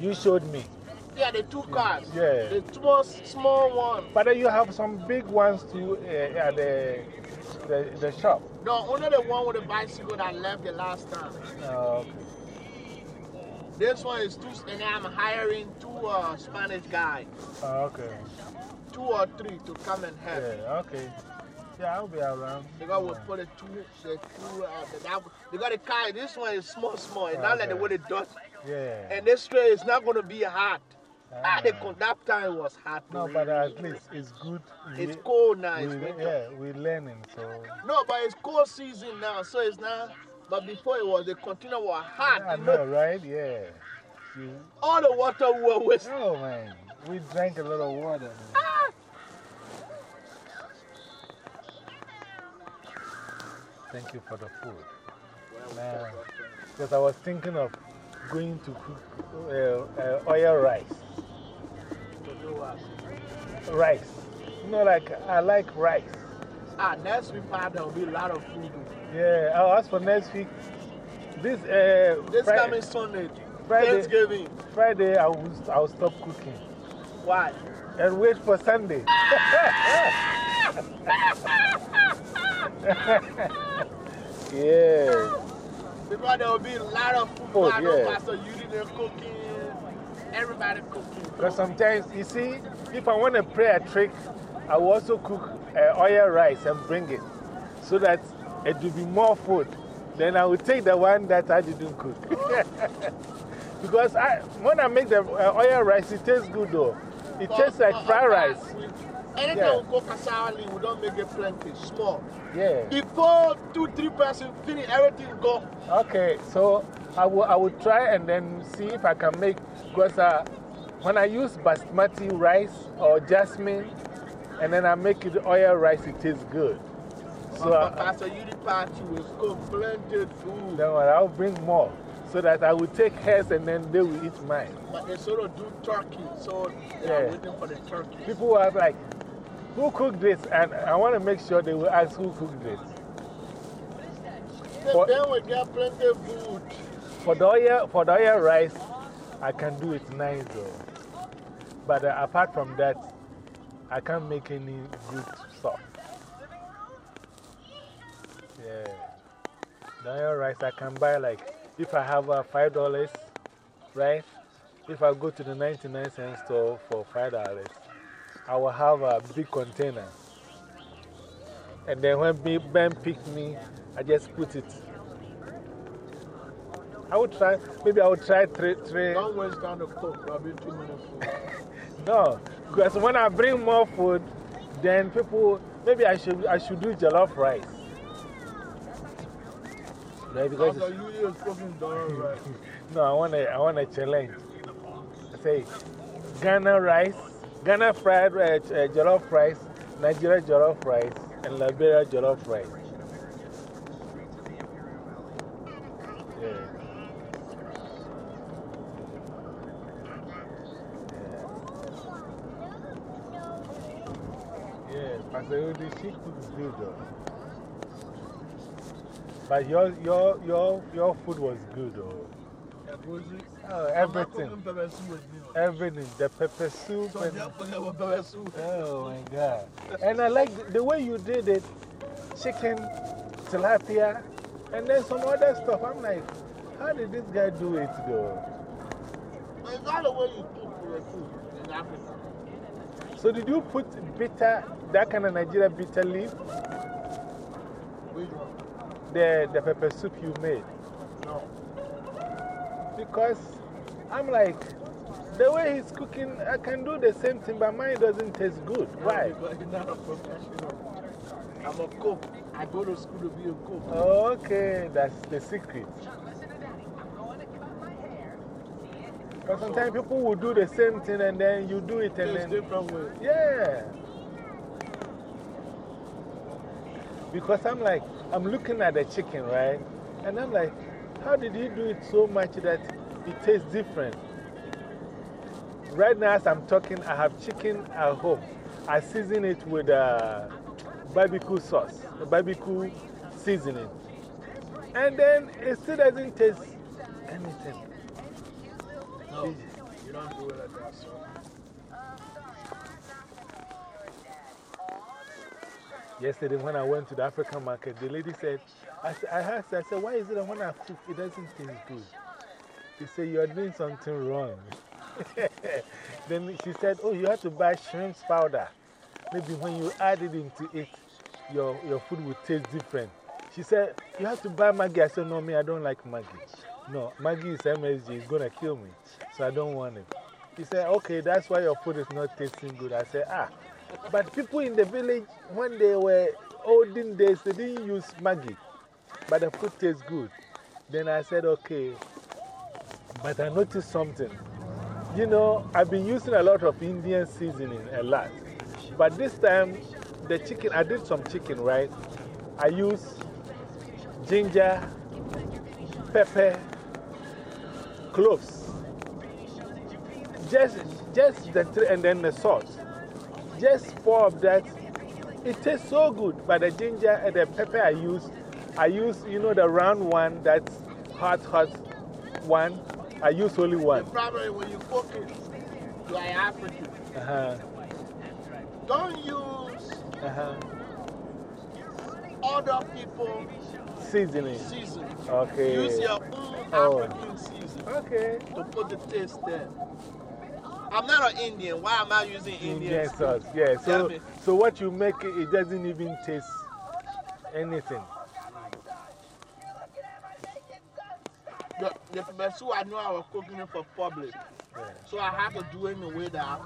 Speaker 1: You showed me.
Speaker 2: Yeah, the two cars.
Speaker 1: Yeah.
Speaker 2: The small, small one.
Speaker 1: But then you have some big ones too uh, at the, the, the shop.
Speaker 2: No, only the one with the bicycle that left the last time.
Speaker 1: Uh, okay.
Speaker 2: This one is two, and I'm hiring two uh, Spanish guys,
Speaker 1: Uh, okay.
Speaker 2: two or three to come and help.
Speaker 1: Yeah, okay. Yeah, I'll be around.
Speaker 2: Because we put the two, the two, uh, the, that, because the car, this one is small, small. It's not like the way the dust.
Speaker 1: Yeah.
Speaker 2: And this way is not going to be hot. Ah, the,
Speaker 1: Ah.
Speaker 2: that time was hot.
Speaker 1: No, but at least it's good.
Speaker 2: It's cold now.
Speaker 1: We,
Speaker 2: winter.
Speaker 1: yeah, we're learning, so.
Speaker 2: No, but it's cold season now, so it's not. But before it was, the container was hot.
Speaker 1: I
Speaker 2: know.
Speaker 1: know, right? Yeah. You,
Speaker 2: All the water we were wasting.
Speaker 1: oh, man. We drank a lot of water.
Speaker 2: Ah.
Speaker 1: Thank you for the food. Man. Because I was thinking of going to cook uh, uh, oil rice. Rice. You know, like, I like rice.
Speaker 2: Ah, next week, ah, there will be a lot of food.
Speaker 1: Yeah, I'll ask for next week. This, uh,
Speaker 2: This
Speaker 1: Fri-
Speaker 2: coming Sunday,
Speaker 1: Friday.
Speaker 2: Thanksgiving.
Speaker 1: Friday, I will, I'll stop cooking
Speaker 2: Why?
Speaker 1: and wait for Sunday. yeah.
Speaker 2: Because there will be a lot of food. I know
Speaker 1: yeah.
Speaker 2: Pastor Yudi there cooking, everybody cooking.
Speaker 1: Because sometimes, you see, if I want to pray a trick, I will also cook uh, oil rice and bring it so that it will be more food. Then I will take the one that I didn't cook. because I, when I make the uh, oil rice, it tastes good though. It
Speaker 2: For-
Speaker 1: tastes like fried rice.
Speaker 2: Anytime
Speaker 1: Yeah.
Speaker 2: we go Kasawali, we don't make it plenty, small.
Speaker 1: Yeah.
Speaker 2: Before two, three person finish, everything go.
Speaker 1: Okay, so I will, I will try and then see if I can make, uh, when I use basmati rice or jasmine, and then I make it oil rice, it tastes good. So I,
Speaker 2: Pastor Yudi party will cook plenty food.
Speaker 1: then I'll bring more so that I will take hers and then they will eat mine.
Speaker 2: But they sort of do turkey, so they
Speaker 1: Yeah.
Speaker 2: are waiting for the turkey.
Speaker 1: People have like, who cooked this? And I want to make sure they will ask who cooked this. For-
Speaker 2: then we get plenty of food.
Speaker 1: For the oil, for the oil rice, I can do it nice though. But uh, apart from that, I can't make any good stuff. Yeah. Oil rice I can buy like, if I have uh, $5, right? If I go to the 99 cent store for $5, I will have a big container. And then when Ben picked me, I just put it. I would try, maybe I would try three, three.
Speaker 2: Don't waste time to cook, there'll be many food.
Speaker 1: No, because when I bring more food, then people, maybe I should, I should do jollof rice. Right, because
Speaker 2: Pastor
Speaker 1: it's-
Speaker 2: Yudi cooking done right.
Speaker 1: no, I want a, I want a challenge. Say Ghana rice, Ghana fried uh, ch- uh, jollof rice, Nigeria jollof rice, and Liberia jollof rice. Yeah. Yeah, Pastor Udi, she cooks good though. But your, your, your, your food was good though. Oh, everything.
Speaker 2: I'm not cooking pepper soup with me.
Speaker 1: Everything. The pepper soup. And,
Speaker 2: just forget about pepper soup.
Speaker 1: oh my God. And I like the, the way you did it chicken, tilapia, and then some other stuff. I'm like, how did this guy do it though?
Speaker 2: It's all the way you cook your food in Africa.
Speaker 1: So, did you put bitter, that kind of Nigeria bitter leaf?
Speaker 2: Which one?
Speaker 1: The, the pepper soup you made?
Speaker 2: No.
Speaker 1: Because I'm like, the way he's cooking, I can do the same thing, but mine doesn't taste good. Why?
Speaker 2: Because you're not a professional. I'm a cook. I go to school to be a cook.
Speaker 1: Okay, that's the secret. Because sometimes people will do the same thing and then you do it and then.
Speaker 2: different ways.
Speaker 1: Yeah. Because I'm like, I'm looking at the chicken, right? And I'm like, how did he do it so much that it tastes different? Right now, as I'm talking, I have chicken at home. I season it with uh, barbecue sauce, barbecue seasoning. And then it still doesn't taste anything.
Speaker 2: No, you don't do it like that.
Speaker 1: Yesterday, when I went to the African market, the lady said, I, I asked her, I said, why is it that when I cook, it doesn't taste good? She said, You're doing something wrong. then she said, Oh, you have to buy shrimp powder. Maybe when you add it into it, your, your food will taste different. She said, You have to buy Maggi. I said, No, me, I don't like Maggi. No, Maggi is MSG, it's going to kill me. So I don't want it. He said, Okay, that's why your food is not tasting good. I said, Ah. But people in the village, when they were olden days, they didn't use Maggi. But the food tastes good. Then I said, Okay. But I noticed something. You know, I've been using a lot of Indian seasoning, a lot. But this time, the chicken, I did some chicken, right? I used ginger, pepper, cloves. Just, just the three, and then the sauce. Just four of that. It tastes so good. But the ginger and the pepper I use, I use, you know, the round one that's hot, hot one. I use only one.
Speaker 2: The problem when you cook it, you are African.
Speaker 1: Uh -huh,
Speaker 2: Don't use
Speaker 1: uh -huh.
Speaker 2: other people
Speaker 1: Seasoning.
Speaker 2: seasoning.
Speaker 1: Okay.
Speaker 2: Use your own
Speaker 1: Oh.
Speaker 2: African seasoning
Speaker 1: Okay.
Speaker 2: to put the taste there. I'm not an Indian. Why am I using mm, Indian,
Speaker 1: Indian sauce, yeah. So, so what you make, it, doesn't even taste anything.
Speaker 2: The, the I know I was cooking it for public.
Speaker 1: Yeah.
Speaker 2: So I have to do it in a way that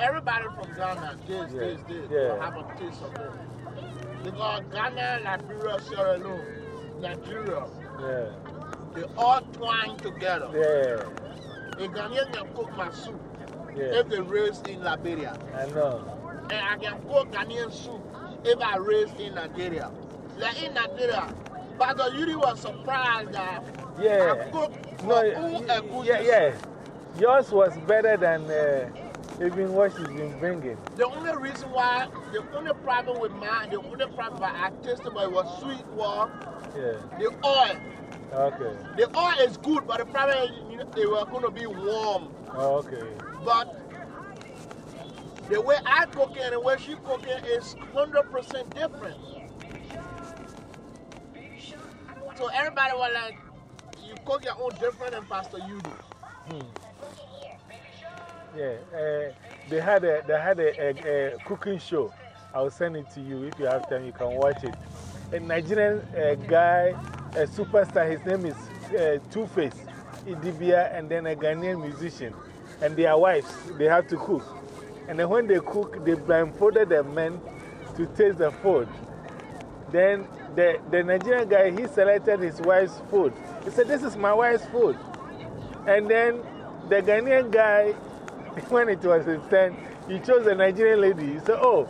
Speaker 2: everybody from Ghana, this,
Speaker 1: Yeah,
Speaker 2: this, this,
Speaker 1: yeah.
Speaker 2: will have a taste of it. Because Ghana, Liberia, Sierra Leone, Nigeria,
Speaker 1: Yeah.
Speaker 2: they all twine together.
Speaker 1: Yeah.
Speaker 2: A Ghanaian can cook my soup
Speaker 1: Yeah.
Speaker 2: if they raised in Liberia.
Speaker 1: I know.
Speaker 2: And I can cook Ghanaian soup if I raised in Nigeria. Like in Nigeria, Pastor Yuri was surprised that
Speaker 1: Yeah.
Speaker 2: I cooked
Speaker 1: No,
Speaker 2: for
Speaker 1: y-
Speaker 2: who good
Speaker 1: yeah, yeah. Yours was better than uh, even what she's been bringing.
Speaker 2: The only reason why, the only problem with mine, the only problem I tasted but it was sweet was
Speaker 1: Yeah.
Speaker 2: the oil.
Speaker 1: Okay.
Speaker 2: The oil is good, but the problem is you know, they were going to be warm.
Speaker 1: Oh, okay.
Speaker 2: But the way I cook it and the way she cook it is 100% different. So everybody was like, you cook your own different than Pastor you do.
Speaker 1: Hmm. Yeah. Uh, they had, a, they had a, a, a cooking show. I'll send it to you. If you have time, you can watch it. A Nigerian uh, guy, a superstar, his name is uh, Two Face Idibia, and then a Ghanaian musician. And their wives, they have to cook. And then when they cook, they blindfolded the men to taste the food. Then the, the Nigerian guy, he selected his wife's food. He said, This is my wife's food. And then the Ghanaian guy, when it was his turn, he chose the Nigerian lady. He said, Oh,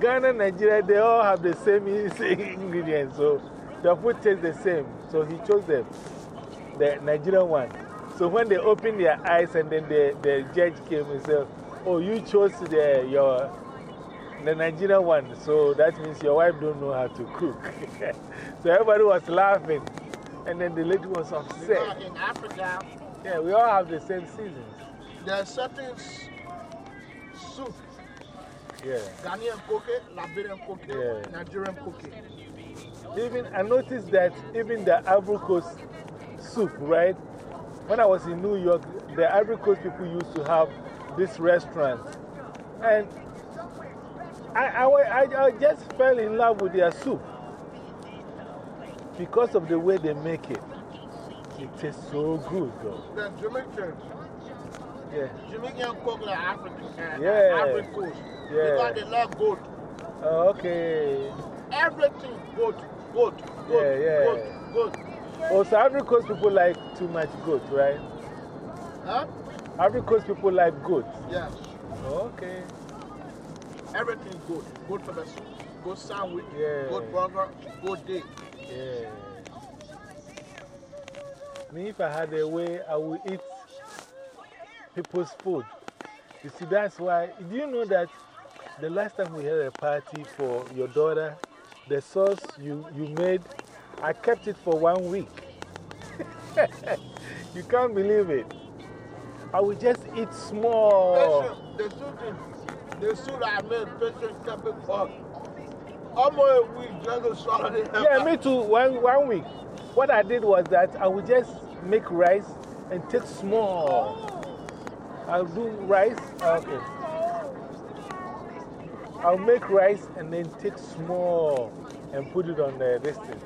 Speaker 1: Ghana, Nigeria, they all have the same ingredients. So the food tastes the same. So he chose the, the Nigerian one. So when they opened their eyes and then the, the judge came and said, Oh, you chose the, your, the Nigerian one. So that means your wife don't know how to cook. so everybody was laughing. And then the lady was upset.
Speaker 2: Because in Africa,
Speaker 1: Yeah, we all have the same seasons.
Speaker 2: there are certain s- soup.
Speaker 1: Yeah.
Speaker 2: Ghanaian cook it, Liberian cook it,
Speaker 1: Yeah.
Speaker 2: Nigerian cook it.
Speaker 1: Even, I noticed that even the Ivory Coast soup, right? when I was in New York, the Ivory Coast people used to have this restaurant. And I, I, I, I just fell in love with their soup because of the way they make it. It tastes so good, though.
Speaker 2: The Jamaican,
Speaker 1: Yeah.
Speaker 2: Jamaican cook like African, uh,
Speaker 1: Yeah.
Speaker 2: Ivory Coast.
Speaker 1: Yeah.
Speaker 2: Because they love goat.
Speaker 1: Oh, okay.
Speaker 2: Everything goat, goat, goat,
Speaker 1: Yeah, yeah.
Speaker 2: goat, goat.
Speaker 1: Oh, also, Ivory Coast people like too much goat, right?
Speaker 2: Huh?
Speaker 1: Ivory Coast people like goat.
Speaker 2: Yeah.
Speaker 1: Okay.
Speaker 2: Everything goat. Goat for the soup, goat sandwich,
Speaker 1: Yeah.
Speaker 2: goat burger, goat day.
Speaker 1: Yeah. Me, if I had a way, I would eat people's food. You see, that's why. Do you know that the last time we had a party for your daughter, the sauce you, you made, I kept it for one week. you can't believe it. I would just eat small.
Speaker 2: The soup, the soup I made, patient kept it for almost a week just it.
Speaker 1: Yeah, me too. One, one week. What I did was that I would just make rice and take small. I'll do rice. Okay. I'll make rice and then take small and put it on the this thing.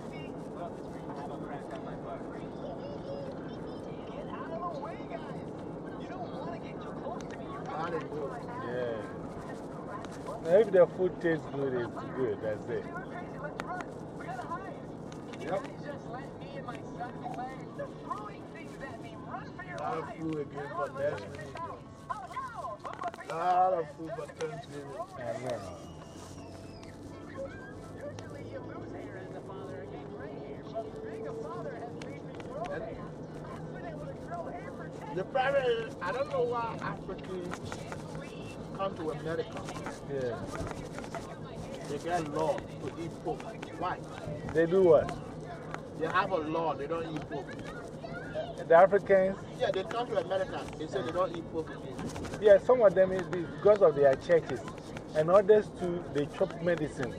Speaker 1: Yeah. If the food tastes good, it's good. That's it.
Speaker 2: Yep. Of food Thanksgiving.
Speaker 1: I know.
Speaker 2: The problem is, I don't know why Africans come to America.
Speaker 1: Yeah.
Speaker 2: They get law to eat pork. Why?
Speaker 1: They do what?
Speaker 2: They have a law, they don't eat pork.
Speaker 1: The Africans,
Speaker 2: Yeah, they come to America, they say they don't eat pork.
Speaker 1: Yeah, some of them is because of their churches. And others too, they chop medicine.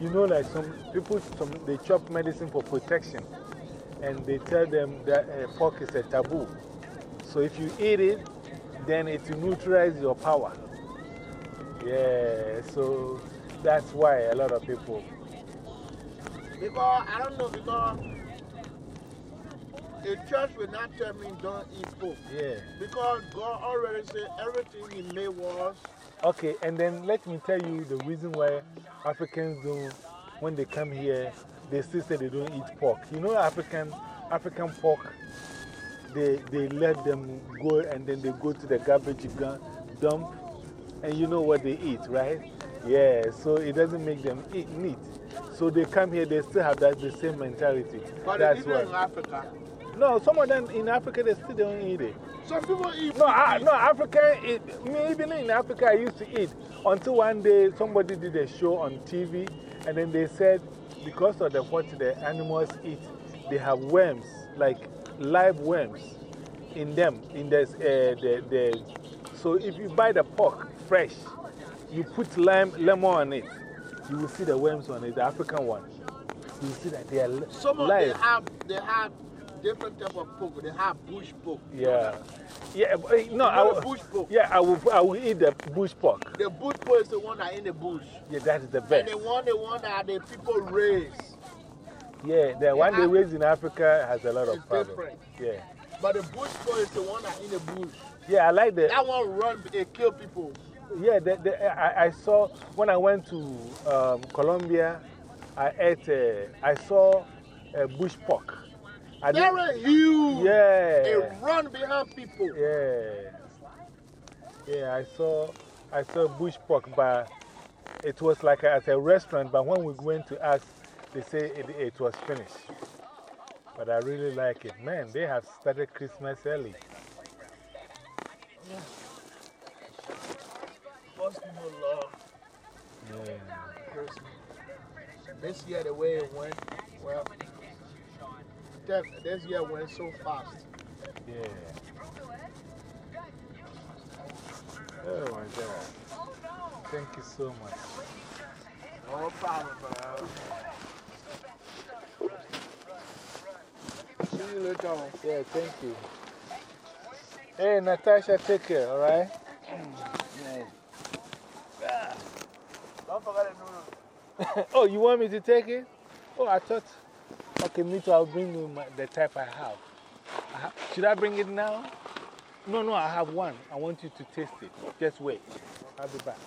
Speaker 1: You know, like some people, some, they chop medicine for protection. And they tell them that uh, pork is a taboo. So if you eat it, then it will neutralize your power. Yeah, so that's why a lot of people.
Speaker 2: Because, I don't know, because the church will not tell me don't eat pork.
Speaker 1: Yeah.
Speaker 2: Because God already said everything He made was.
Speaker 1: Okay, and then let me tell you the reason why Africans don't, when they come here, they still say they don't eat pork. You know, African, African pork, they, they let them go and then they go to the garbage dump, and you know what they eat, right? Yeah, so it doesn't make them eat meat. So they come here, they still have that the same mentality.
Speaker 2: But
Speaker 1: That's
Speaker 2: even in. Africa,
Speaker 1: No, some of them in Africa, they still don't eat it.
Speaker 2: some people eat
Speaker 1: No, I, no, African, it, me, even in Africa, I used to eat until one day somebody did a show on TV and then they said because of the, what the animals eat, they have worms, like live worms in them. In this, uh, the, the, so if you buy the pork fresh, you put lime, lemon on it, you will see the worms on it, the African one. You will see that they are li-
Speaker 2: Some of them
Speaker 1: live.
Speaker 2: have, they have different type of pork. They have bush pork.
Speaker 1: Yeah. Yeah, uh, no, I, will-
Speaker 2: bush pork.
Speaker 1: yeah, I will, I will eat the bush pork.
Speaker 2: The bush pork is the one that in the bush.
Speaker 1: Yeah, that is the
Speaker 2: And
Speaker 1: best.
Speaker 2: the one, the one that the people raise.
Speaker 1: Yeah, the one they raise in Africa has a lot of problems. Yeah.
Speaker 2: But the bush pork is the one that in the bush.
Speaker 1: Yeah, I like the.
Speaker 2: That one run, it kill people.
Speaker 1: Yeah, the, the, I, I saw when I went to um, Colombia, I ate, uh, I saw a bush pork. I
Speaker 2: Very huge.
Speaker 1: Yeah.
Speaker 2: It run behind people.
Speaker 1: Yeah. Yeah, I saw, I saw bush pork, but it was like at a restaurant. But when we went to ask, they say it, it was finished. But I really like it. Man, they have started Christmas early.
Speaker 2: Most people love
Speaker 1: Yeah.
Speaker 2: Christmas. This year, the way it went, well, that, this year went so fast.
Speaker 1: Yeah. Oh my God. Thank you so much.
Speaker 2: No problem, bro. See you later.
Speaker 1: Yeah, thank you. Hey, Natasha, take care, all right?
Speaker 2: Don't forget the noodles.
Speaker 1: oh, you want me to take it? Oh, I thought. Okay, me too. I'll bring you my, the type I have. I ha should I bring it now? No, no, I have one. I want you to taste it. Just wait. I'll be back.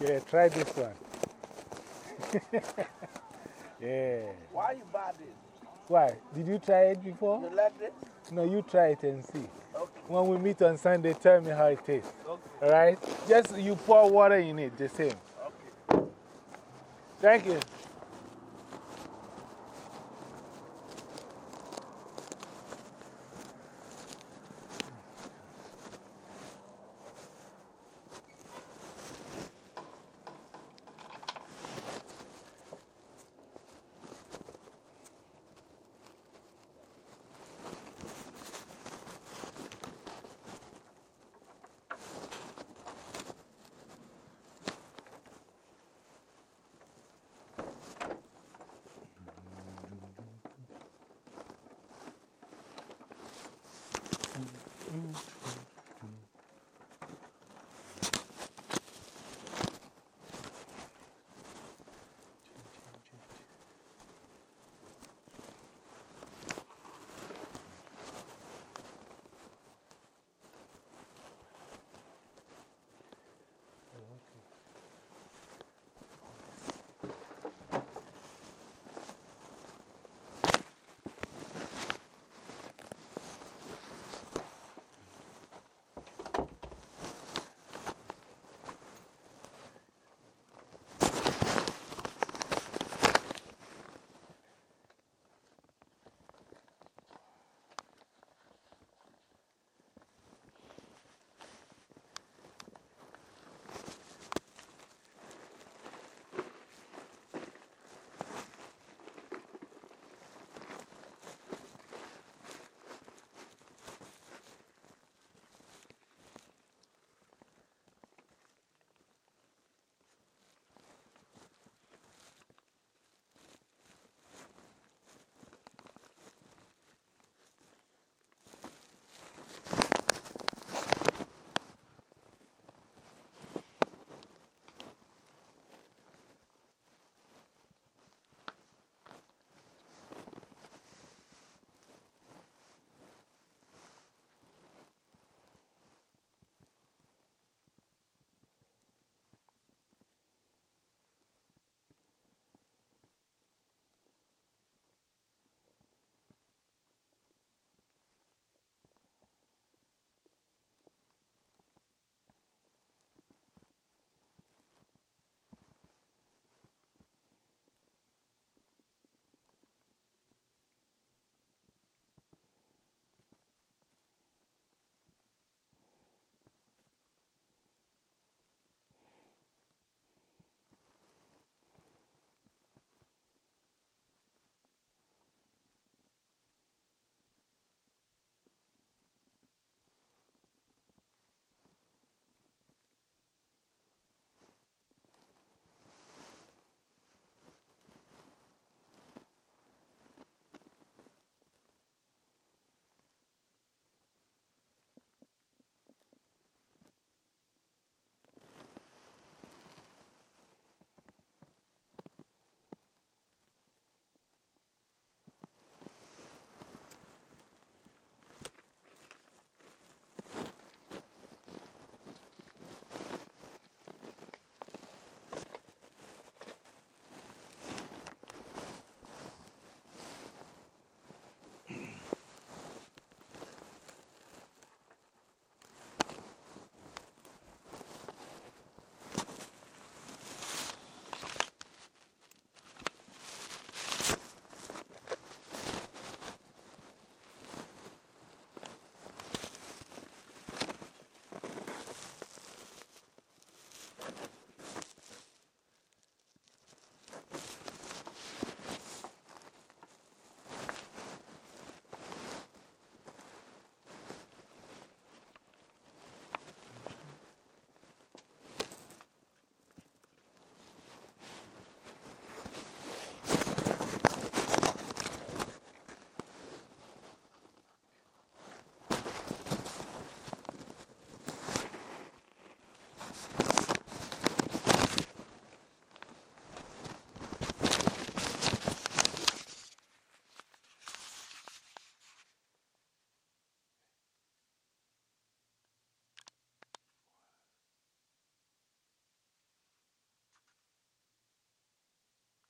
Speaker 1: Yeah, try this one. yeah.
Speaker 2: Why you buy this?
Speaker 1: Why? Did you try it before?
Speaker 2: You like this?
Speaker 1: No, you try it and see.
Speaker 2: Okay.
Speaker 1: When we meet on Sunday, tell me how it tastes.
Speaker 2: Okay.
Speaker 1: All right? Just you pour water in it, the same.
Speaker 2: Okay.
Speaker 1: Thank you.